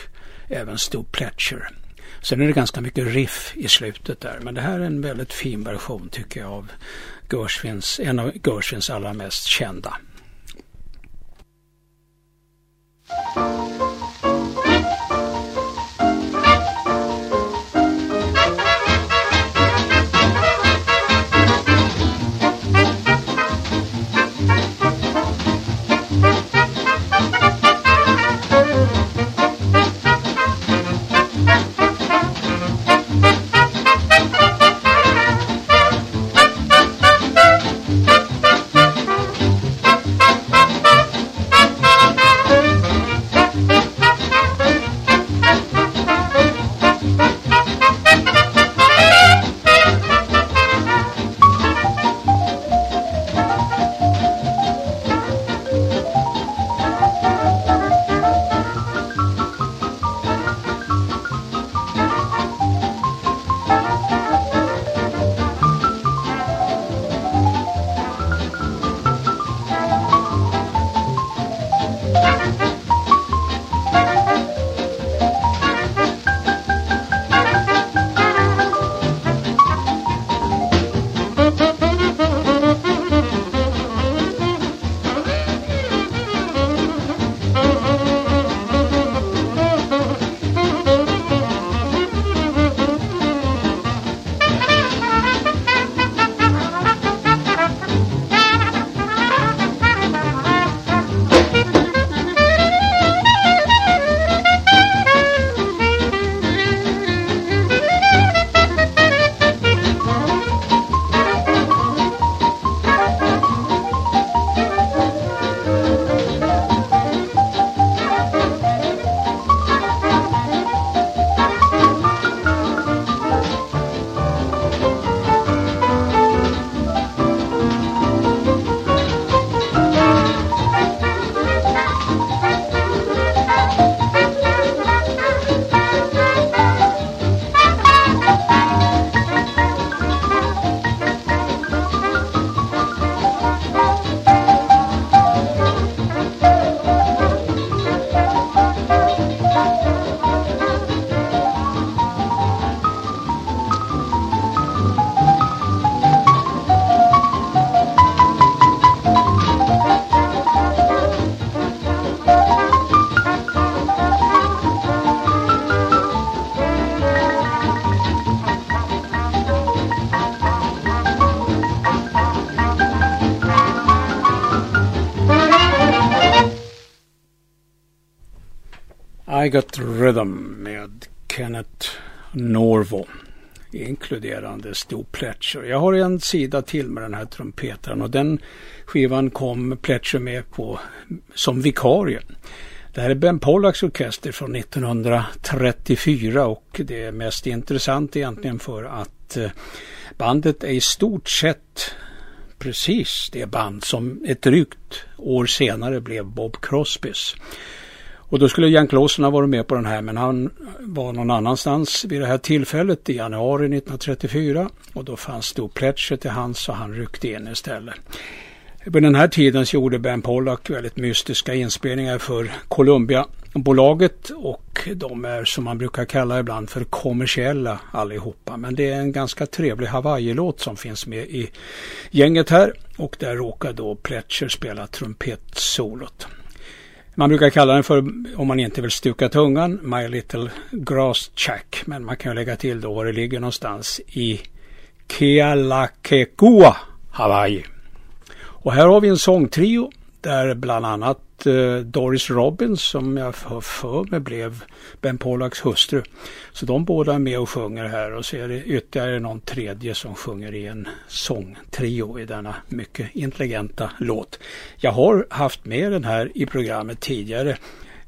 även Stu Pletcher. Sen är det ganska mycket riff i slutet där. Men det här är en väldigt fin version tycker jag av Gershwins, en av Gershwins allra mest kända. I Got Rhythm med Kenneth Norvo inkluderande Stu Pletcher. Jag har en sida till med den här trumpetaren och den skivan kom Pletcher med på som vikarie. Det här är Ben Pollacks orkester från 1934 och det är mest intressant egentligen för att eh, bandet är i stort sett precis det band som ett drygt år senare blev Bob Crosbys. Och då skulle Jan Claesson ha varit med på den här men han var någon annanstans vid det här tillfället i januari 1934 och då fanns då Pletcher till hans så han ryckte in istället. På den här tiden så gjorde Ben Pollack väldigt mystiska inspelningar för Columbia-bolaget och de är som man brukar kalla ibland för kommersiella allihopa. Men det är en ganska trevlig Hawaii-låt som finns med i gänget här och där råkar då Pletcher spela trumpetsolot. Man brukar kalla den för, om man inte vill stuka tungan, My Little Grass Shack. Men man kan ju lägga till då var det ligger någonstans i Kealakekua, Hawaii. Och här har vi en sångtrio där bland annat Eh, Doris Robbins som jag har för mig blev Ben Pollacks hustru. Så de båda är med och sjunger här och så är det ytterligare någon tredje som sjunger i en sångtrio i denna mycket intelligenta låt. Jag har haft med den här i programmet tidigare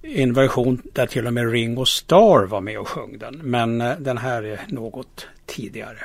en version där till och med Ringo Starr var med och sjöng den. Men eh, den här är något tidigare.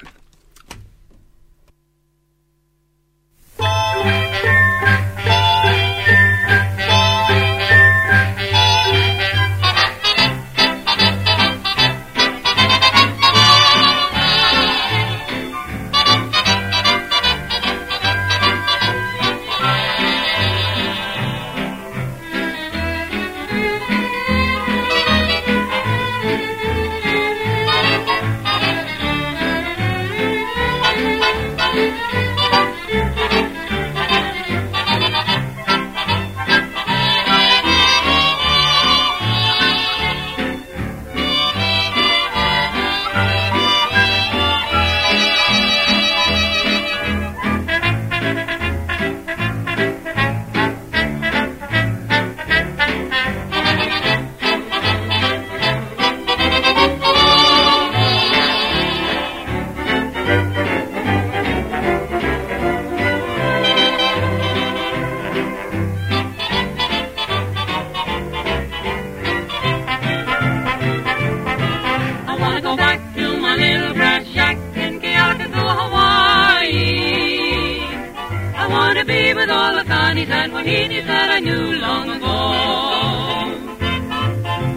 Memories and Wahinis that I knew long ago.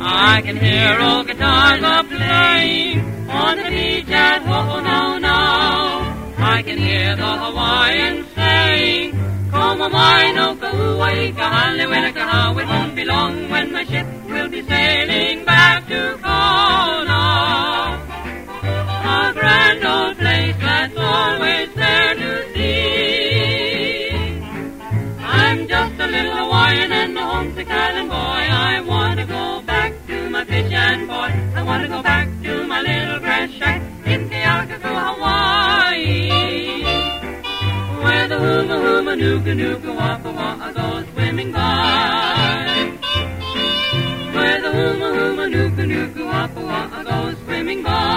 I can hear old guitars playing on the beach at Now. I can hear the Hawaiians saying, Como mai no kauai ka hale wena ka how it won't be long when my ship will be sailing back to Kona. A grand old place that's always there a little Hawaiian and a homesick island boy. I want to go back to my fish and boy. I want to go back to my little grass shack in Kealakekau, Hawaii. Where the huma huma nuka nuka waka waka goes swimming by. Where the huma huma nuka nuka waka waka goes swimming by.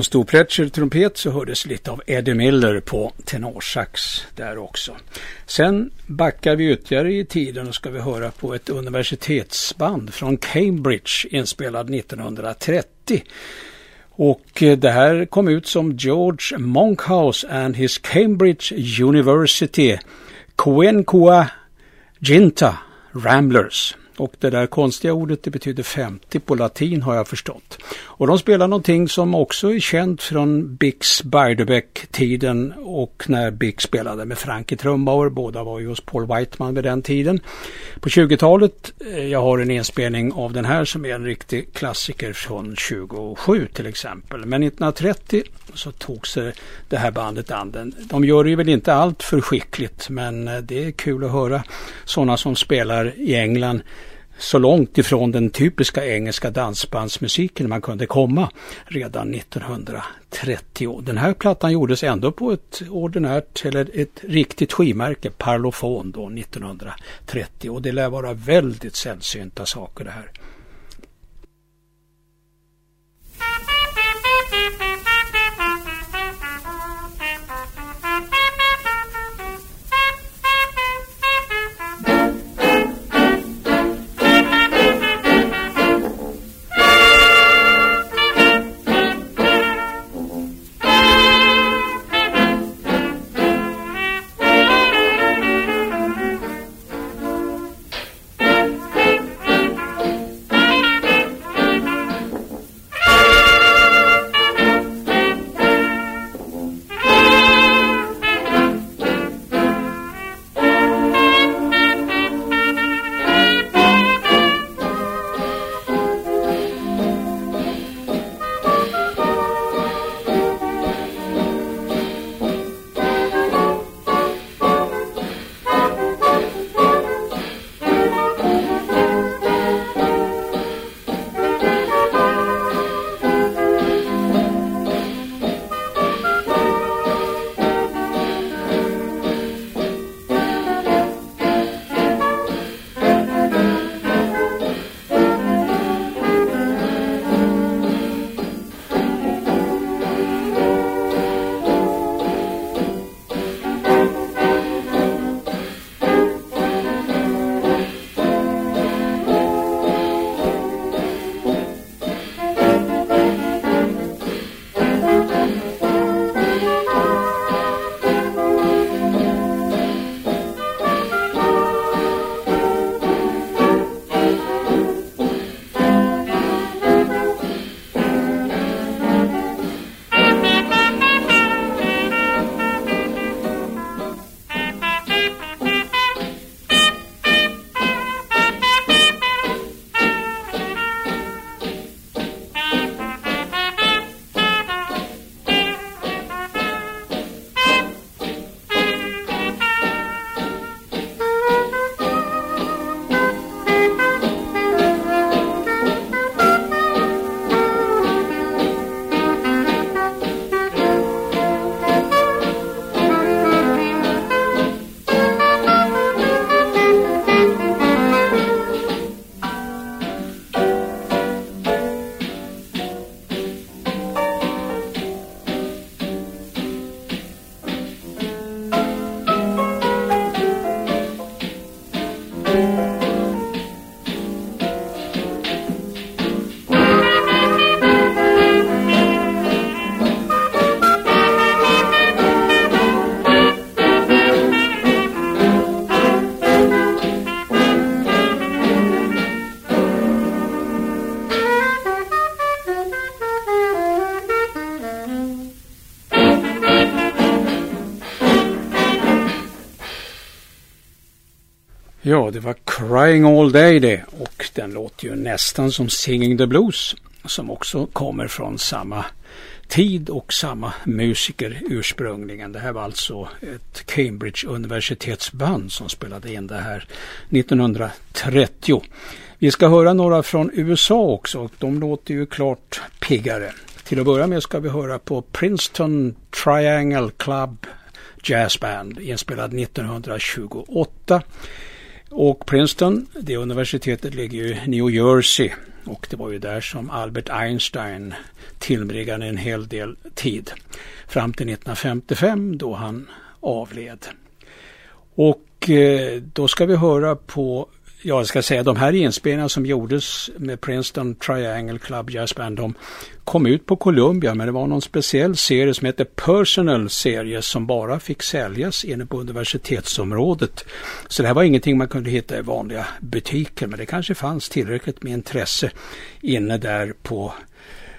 Från Storpretcher trumpet så hördes lite av Eddie Miller på tenorsax där också. Sen backar vi ytterligare i tiden och ska vi höra på ett universitetsband från Cambridge inspelad 1930. Och eh, det här kom ut som George Monkhouse and his Cambridge University Coencoa Ginta Ramblers. Och det där konstiga ordet det betyder 50 på latin har jag förstått. Och de spelar någonting som också är känt från Bix Beiderbecke-tiden och när Bix spelade med Frankie Trumbauer. Båda var ju hos Paul Whiteman vid den tiden. På 20-talet, eh, jag har en inspelning av den här som är en riktig klassiker från 27 till exempel. Men 1930 så tog sig det här bandet an den. De gör det ju väl inte allt för skickligt men eh, det är kul att höra sådana som spelar i England så långt ifrån den typiska engelska dansbandsmusiken man kunde komma redan 1930. Den här plattan gjordes ändå på ett ordinärt eller ett riktigt skivmärke, Parlofon, då 1930 och det lär vara väldigt sällsynta saker det här. Ja, det var Crying All Day det och den låter ju nästan som Singing the Blues som också kommer från samma tid och samma musiker ursprungligen. Det här var alltså ett Cambridge universitetsband som spelade in det här 1930. Vi ska höra några från USA också och de låter ju klart piggare. Till att börja med ska vi höra på Princeton Triangle Club Jazz Band inspelad 1928. Och Princeton, det universitetet ligger ju i New Jersey och det var ju där som Albert Einstein tillbringade en hel del tid. Fram till 1955 då han avled. Och eh, då ska vi höra på Ja, jag ska säga de här inspelningarna som gjordes med Princeton Triangle Club Jazz Band, de kom ut på Columbia men det var någon speciell serie som heter Personal Series som bara fick säljas inne på universitetsområdet. Så det här var ingenting man kunde hitta i vanliga butiker men det kanske fanns tillräckligt med intresse inne där på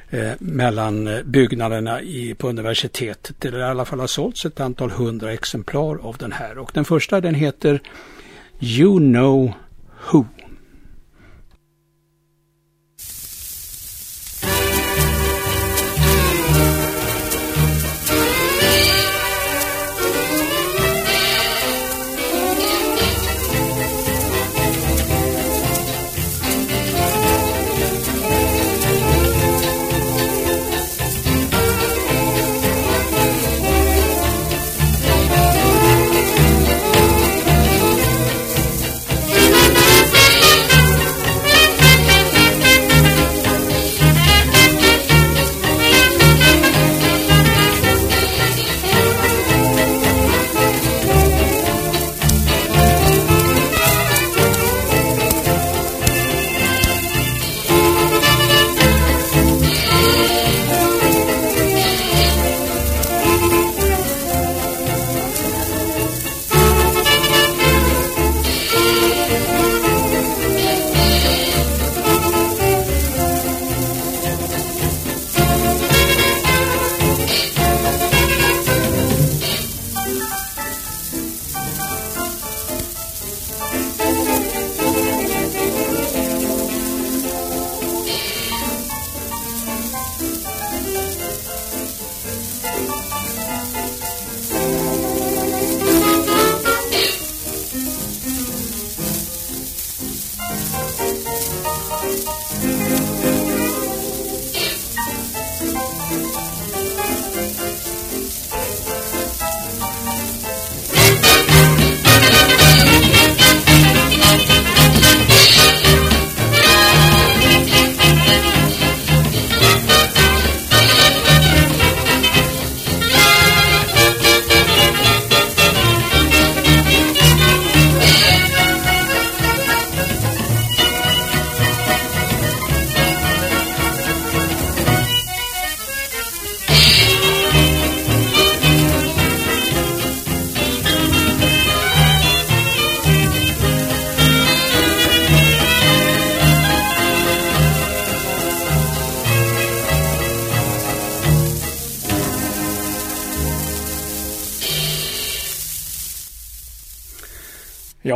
eh, mellan byggnaderna i, på universitetet. Det i alla fall har sålts ett antal hundra exemplar av den här och den första den heter You know who.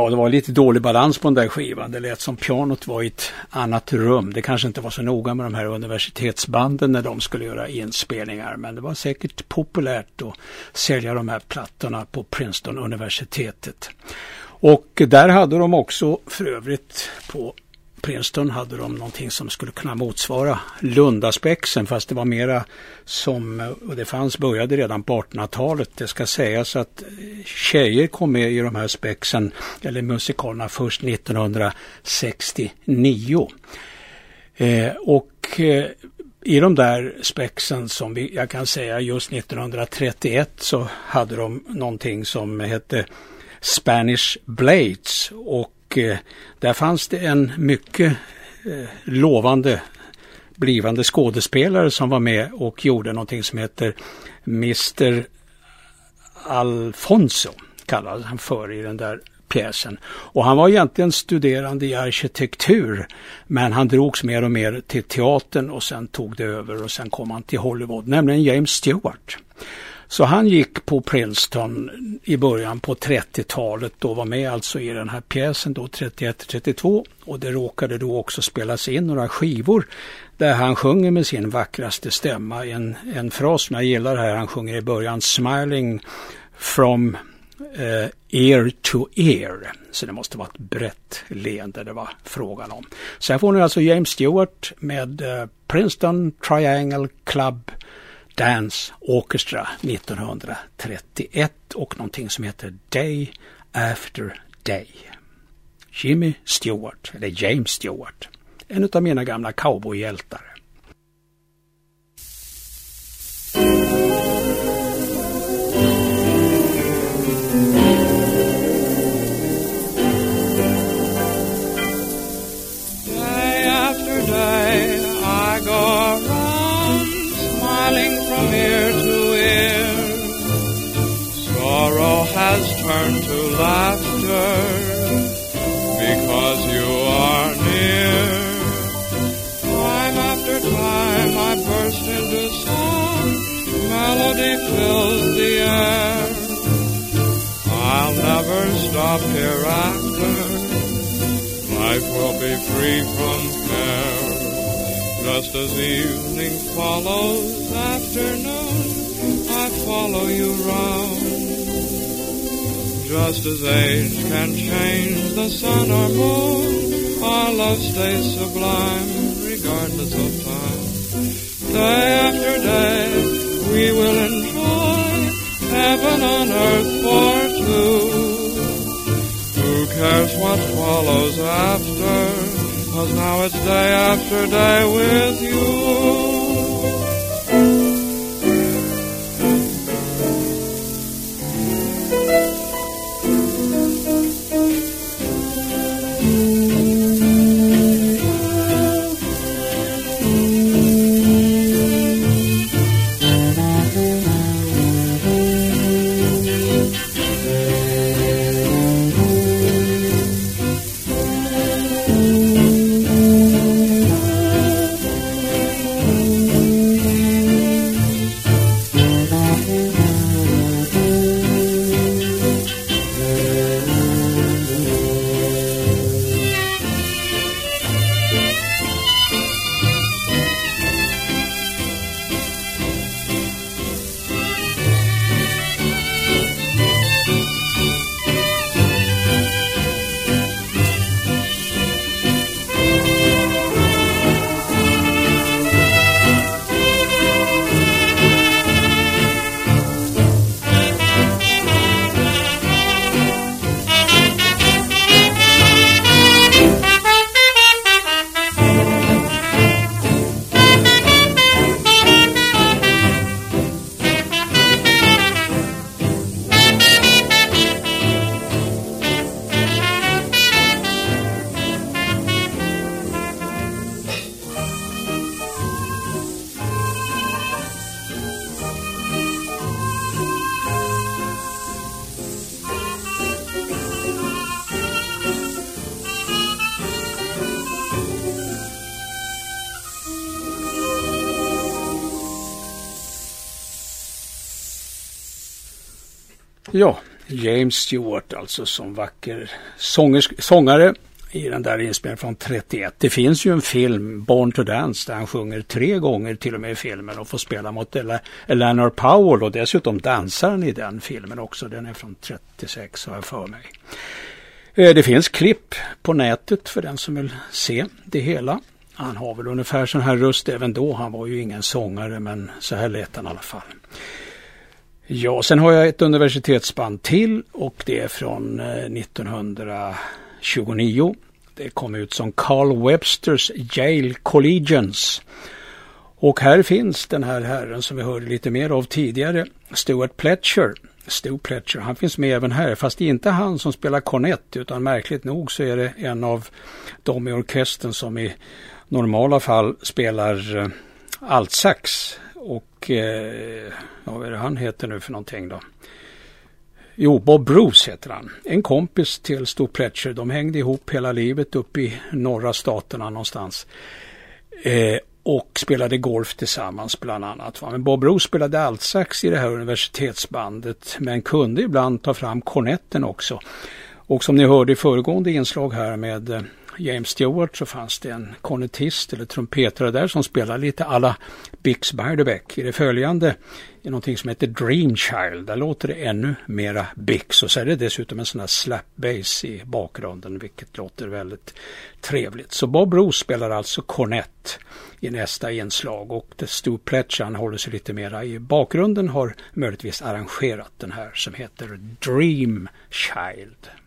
Ja, det var lite dålig balans på den där skivan. Det lät som pianot var i ett annat rum. Det kanske inte var så noga med de här universitetsbanden när de skulle göra inspelningar. Men det var säkert populärt att sälja de här plattorna på Princeton-universitetet. Och där hade de också för övrigt på Princeton hade de någonting som skulle kunna motsvara Lundaspexen fast det var mera som, och det fanns, började redan på 1800-talet. Det ska sägas att eh, tjejer kom med i de här spexen, eller musikalerna, först 1969. Eh, och eh, i de där spexen som vi, jag kan säga just 1931 så hade de någonting som hette Spanish Blades och eh, där fanns det en mycket eh, lovande blivande skådespelare som var med och gjorde någonting som heter Mr Alfonso kallades han för i den där pjäsen. Och han var egentligen studerande i arkitektur men han drogs mer och mer till teatern och sen tog det över och sen kom han till Hollywood, nämligen James Stewart. Så han gick på Princeton i början på 30-talet och var med alltså i den här pjäsen då 31-32 och det råkade då också spelas in några skivor där han sjunger med sin vackraste stämma. En, en fras som jag gillar här, han sjunger i början Smiling from eh, ear to ear. Så det måste vara ett brett leende det var frågan om. Sen får ni alltså James Stewart med eh, Princeton Triangle Club Dance Orchestra 1931 och någonting som heter Day After Day. Jimmy Stewart, eller James Stewart, en av mina gamla cowboyhjältar. Turn to laughter because you are near. Time after time I burst into song, melody fills the air. I'll never stop hereafter, life will be free from care. Just as evening follows afternoon, I follow you round. Just as age can change the sun or moon, our love stays sublime regardless of time. Day after day, we will enjoy heaven on earth for two. Who cares what follows after? Cause now it's day after day with you. James Stewart alltså som vacker sångers, sångare i den där inspelningen från 31. Det finns ju en film, Born to Dance, där han sjunger tre gånger till och med i filmen och får spela mot Eleanor Powell och dessutom dansar han i den filmen också. Den är från 36 har jag för mig. Eh, det finns klipp på nätet för den som vill se det hela. Han har väl ungefär sån här röst även då. Han var ju ingen sångare men så här lät han i alla fall. Ja, sen har jag ett universitetsband till och det är från eh, 1929. Det kom ut som Carl Websters Yale Collegians. Och här finns den här herren som vi hörde lite mer av tidigare, Stuart Pletcher. Stu Pletcher, han finns med även här, fast det är inte han som spelar kornett utan märkligt nog så är det en av de i orkestern som i normala fall spelar eh, altsax och eh, ja, vad är det han heter nu för någonting då? Jo, Bob Bruce heter han. En kompis till Stu Pletcher. De hängde ihop hela livet uppe i norra staterna någonstans. Eh, och spelade golf tillsammans bland annat. Men Bob Bruce spelade altsax i det här universitetsbandet men kunde ibland ta fram kornetten också. Och som ni hörde i föregående inslag här med eh, James Stewart så fanns det en kornetist eller trumpetare där som spelade lite alla Bix Beiderbecke. I det följande är någonting som heter Dream Child. Där låter det ännu mera Bix och så är det dessutom en sån här slap bass i bakgrunden vilket låter väldigt trevligt. Så Bob Roos spelar alltså kornett i nästa inslag och The Stu Pletch han håller sig lite mera i bakgrunden har möjligtvis arrangerat den här som heter Dream Child.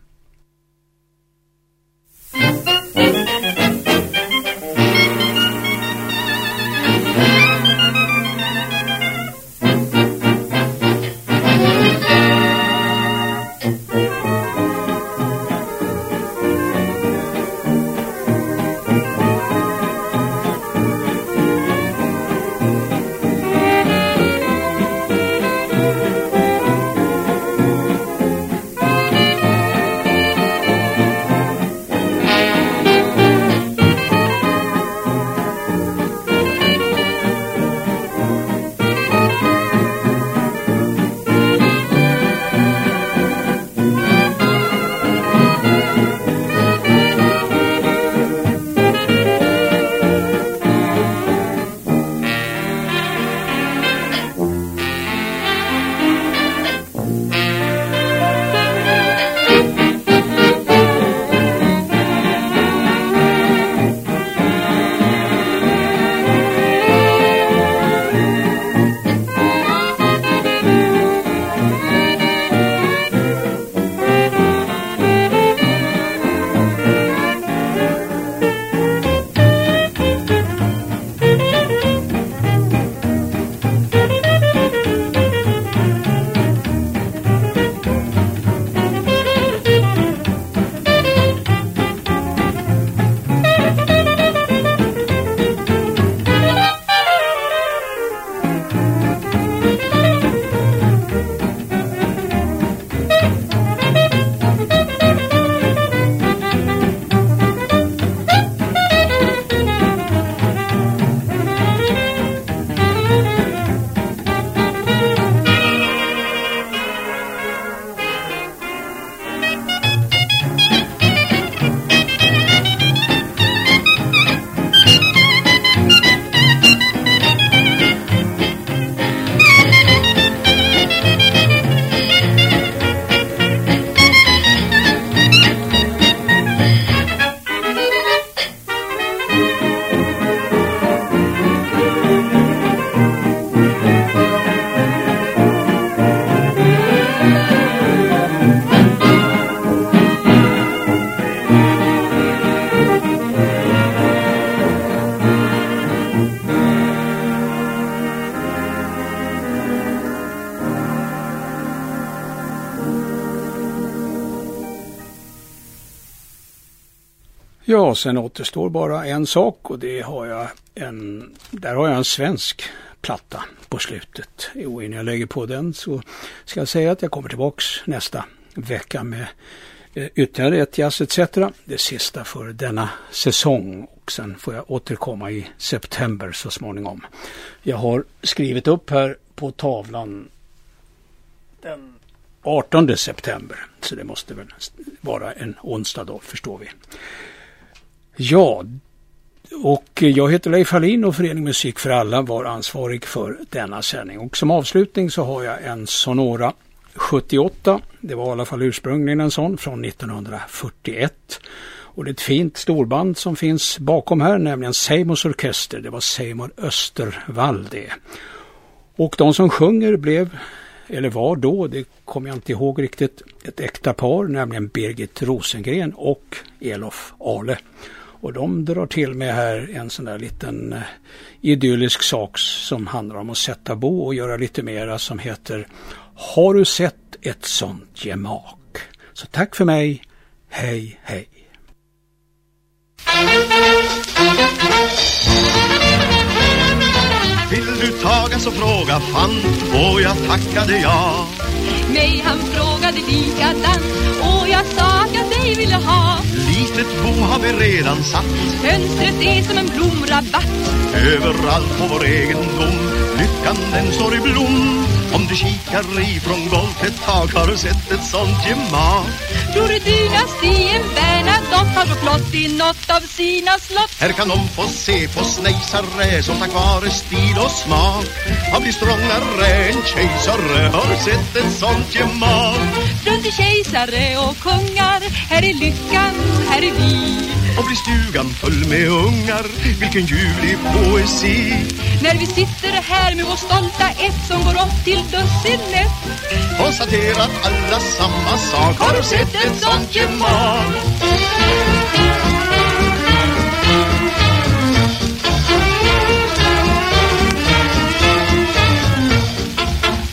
Ja, sen återstår bara en sak och det har jag en, där har jag en svensk platta på slutet. Och innan jag lägger på den så ska jag säga att jag kommer tillbaks nästa vecka med eh, ytterligare ett Jazz ETC. Det sista för denna säsong och sen får jag återkomma i september så småningom. Jag har skrivit upp här på tavlan den 18 september så det måste väl vara en onsdag då förstår vi. Ja, och jag heter Leif Hallin och Förening Musik för alla var ansvarig för denna sändning. Och som avslutning så har jag en Sonora 78. Det var i alla fall ursprungligen en sån från 1941. Och det är ett fint storband som finns bakom här, nämligen Seymours orkester. Det var Seymour Östervall det. Och de som sjunger blev, eller var då, det kommer jag inte ihåg riktigt, ett äkta par, nämligen Birgit Rosengren och Elof Ale. Och de drar till med här en sån där liten eh, idyllisk sak som handlar om att sätta bo och göra lite mera som heter Har du sett ett sånt gemak? Så tack för mig. Hej hej. Vill du taga så fråga fan och jag tackade ja mig. Han frågade likadant Och jag sa att jag dig ville ha. Litet bo har vi redan satt. Fönstret är som en blomrabatt. Överallt på vår egendom Lyckan den står i blom Om du kikar ifrån golv till tak Har du sett ett sånt gemak Tror du dynastin Bernadotte har så flott i något av sina slott? Här kan de få se på snejsare Som tack vare stil och smak. Har blivit strångare än kejsare Har du sett ett sånt gemak Runt i kejsare och kungar Här är lyckan, här är vi Och blir stugan full med ungar Vilken ljuvlig poesi. När vi sitter här med vår stolta ett Som går upp till dussinet. Konstaterat alla samma sak. Har du sett ett sånt gemak?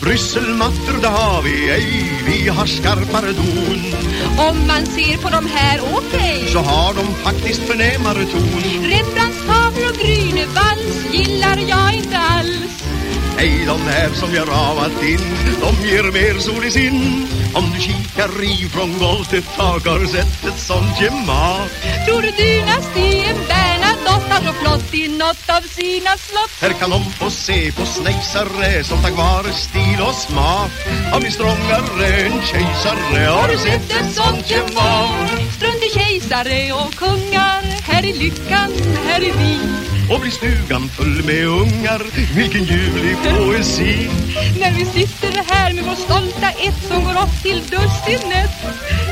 Brysselmattor det har vi ej. Vi har skarpare don Om man ser på de här, okej Så har de faktiskt förnämare ton. Rembrandts tavlor och Grünewalds gillar jag inte alls. Ej de här som jag ravat in De ger mer sol i sin. Om du kikar ifrån golv till tak Har sett ett sånt gemak Tror du dynastin Bernadotte har så flott i något av sina slott. Här kan de få se på snejsare Som tack vare stil och smak. Har vi strångare än kejsare? Har du sett ett sånt gemak Strunt i kejsare och kungar. Här är lyckan, här är vi. Och blir stugan full med ungar. Vilken ljuvlig poesi. När vi sitter här med vår stolta ett Som går upp till dussinet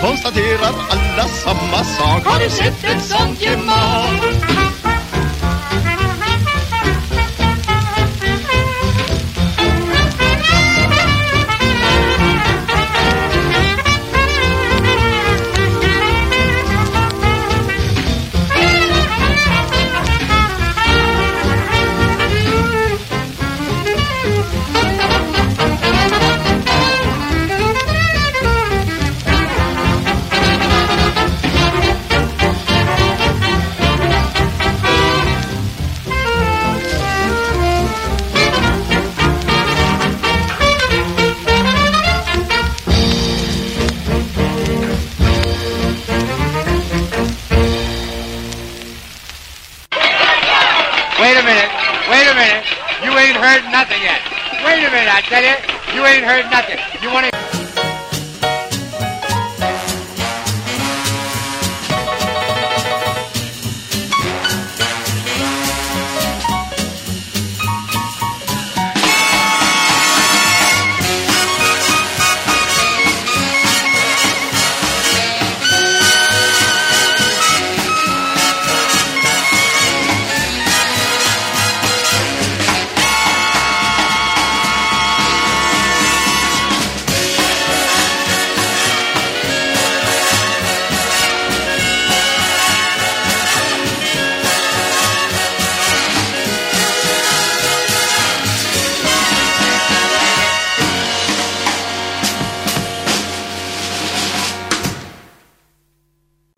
Konstaterar alla samma sak. Har du sett ett sånt gemak? I tell you. You ain't heard nothing. You want to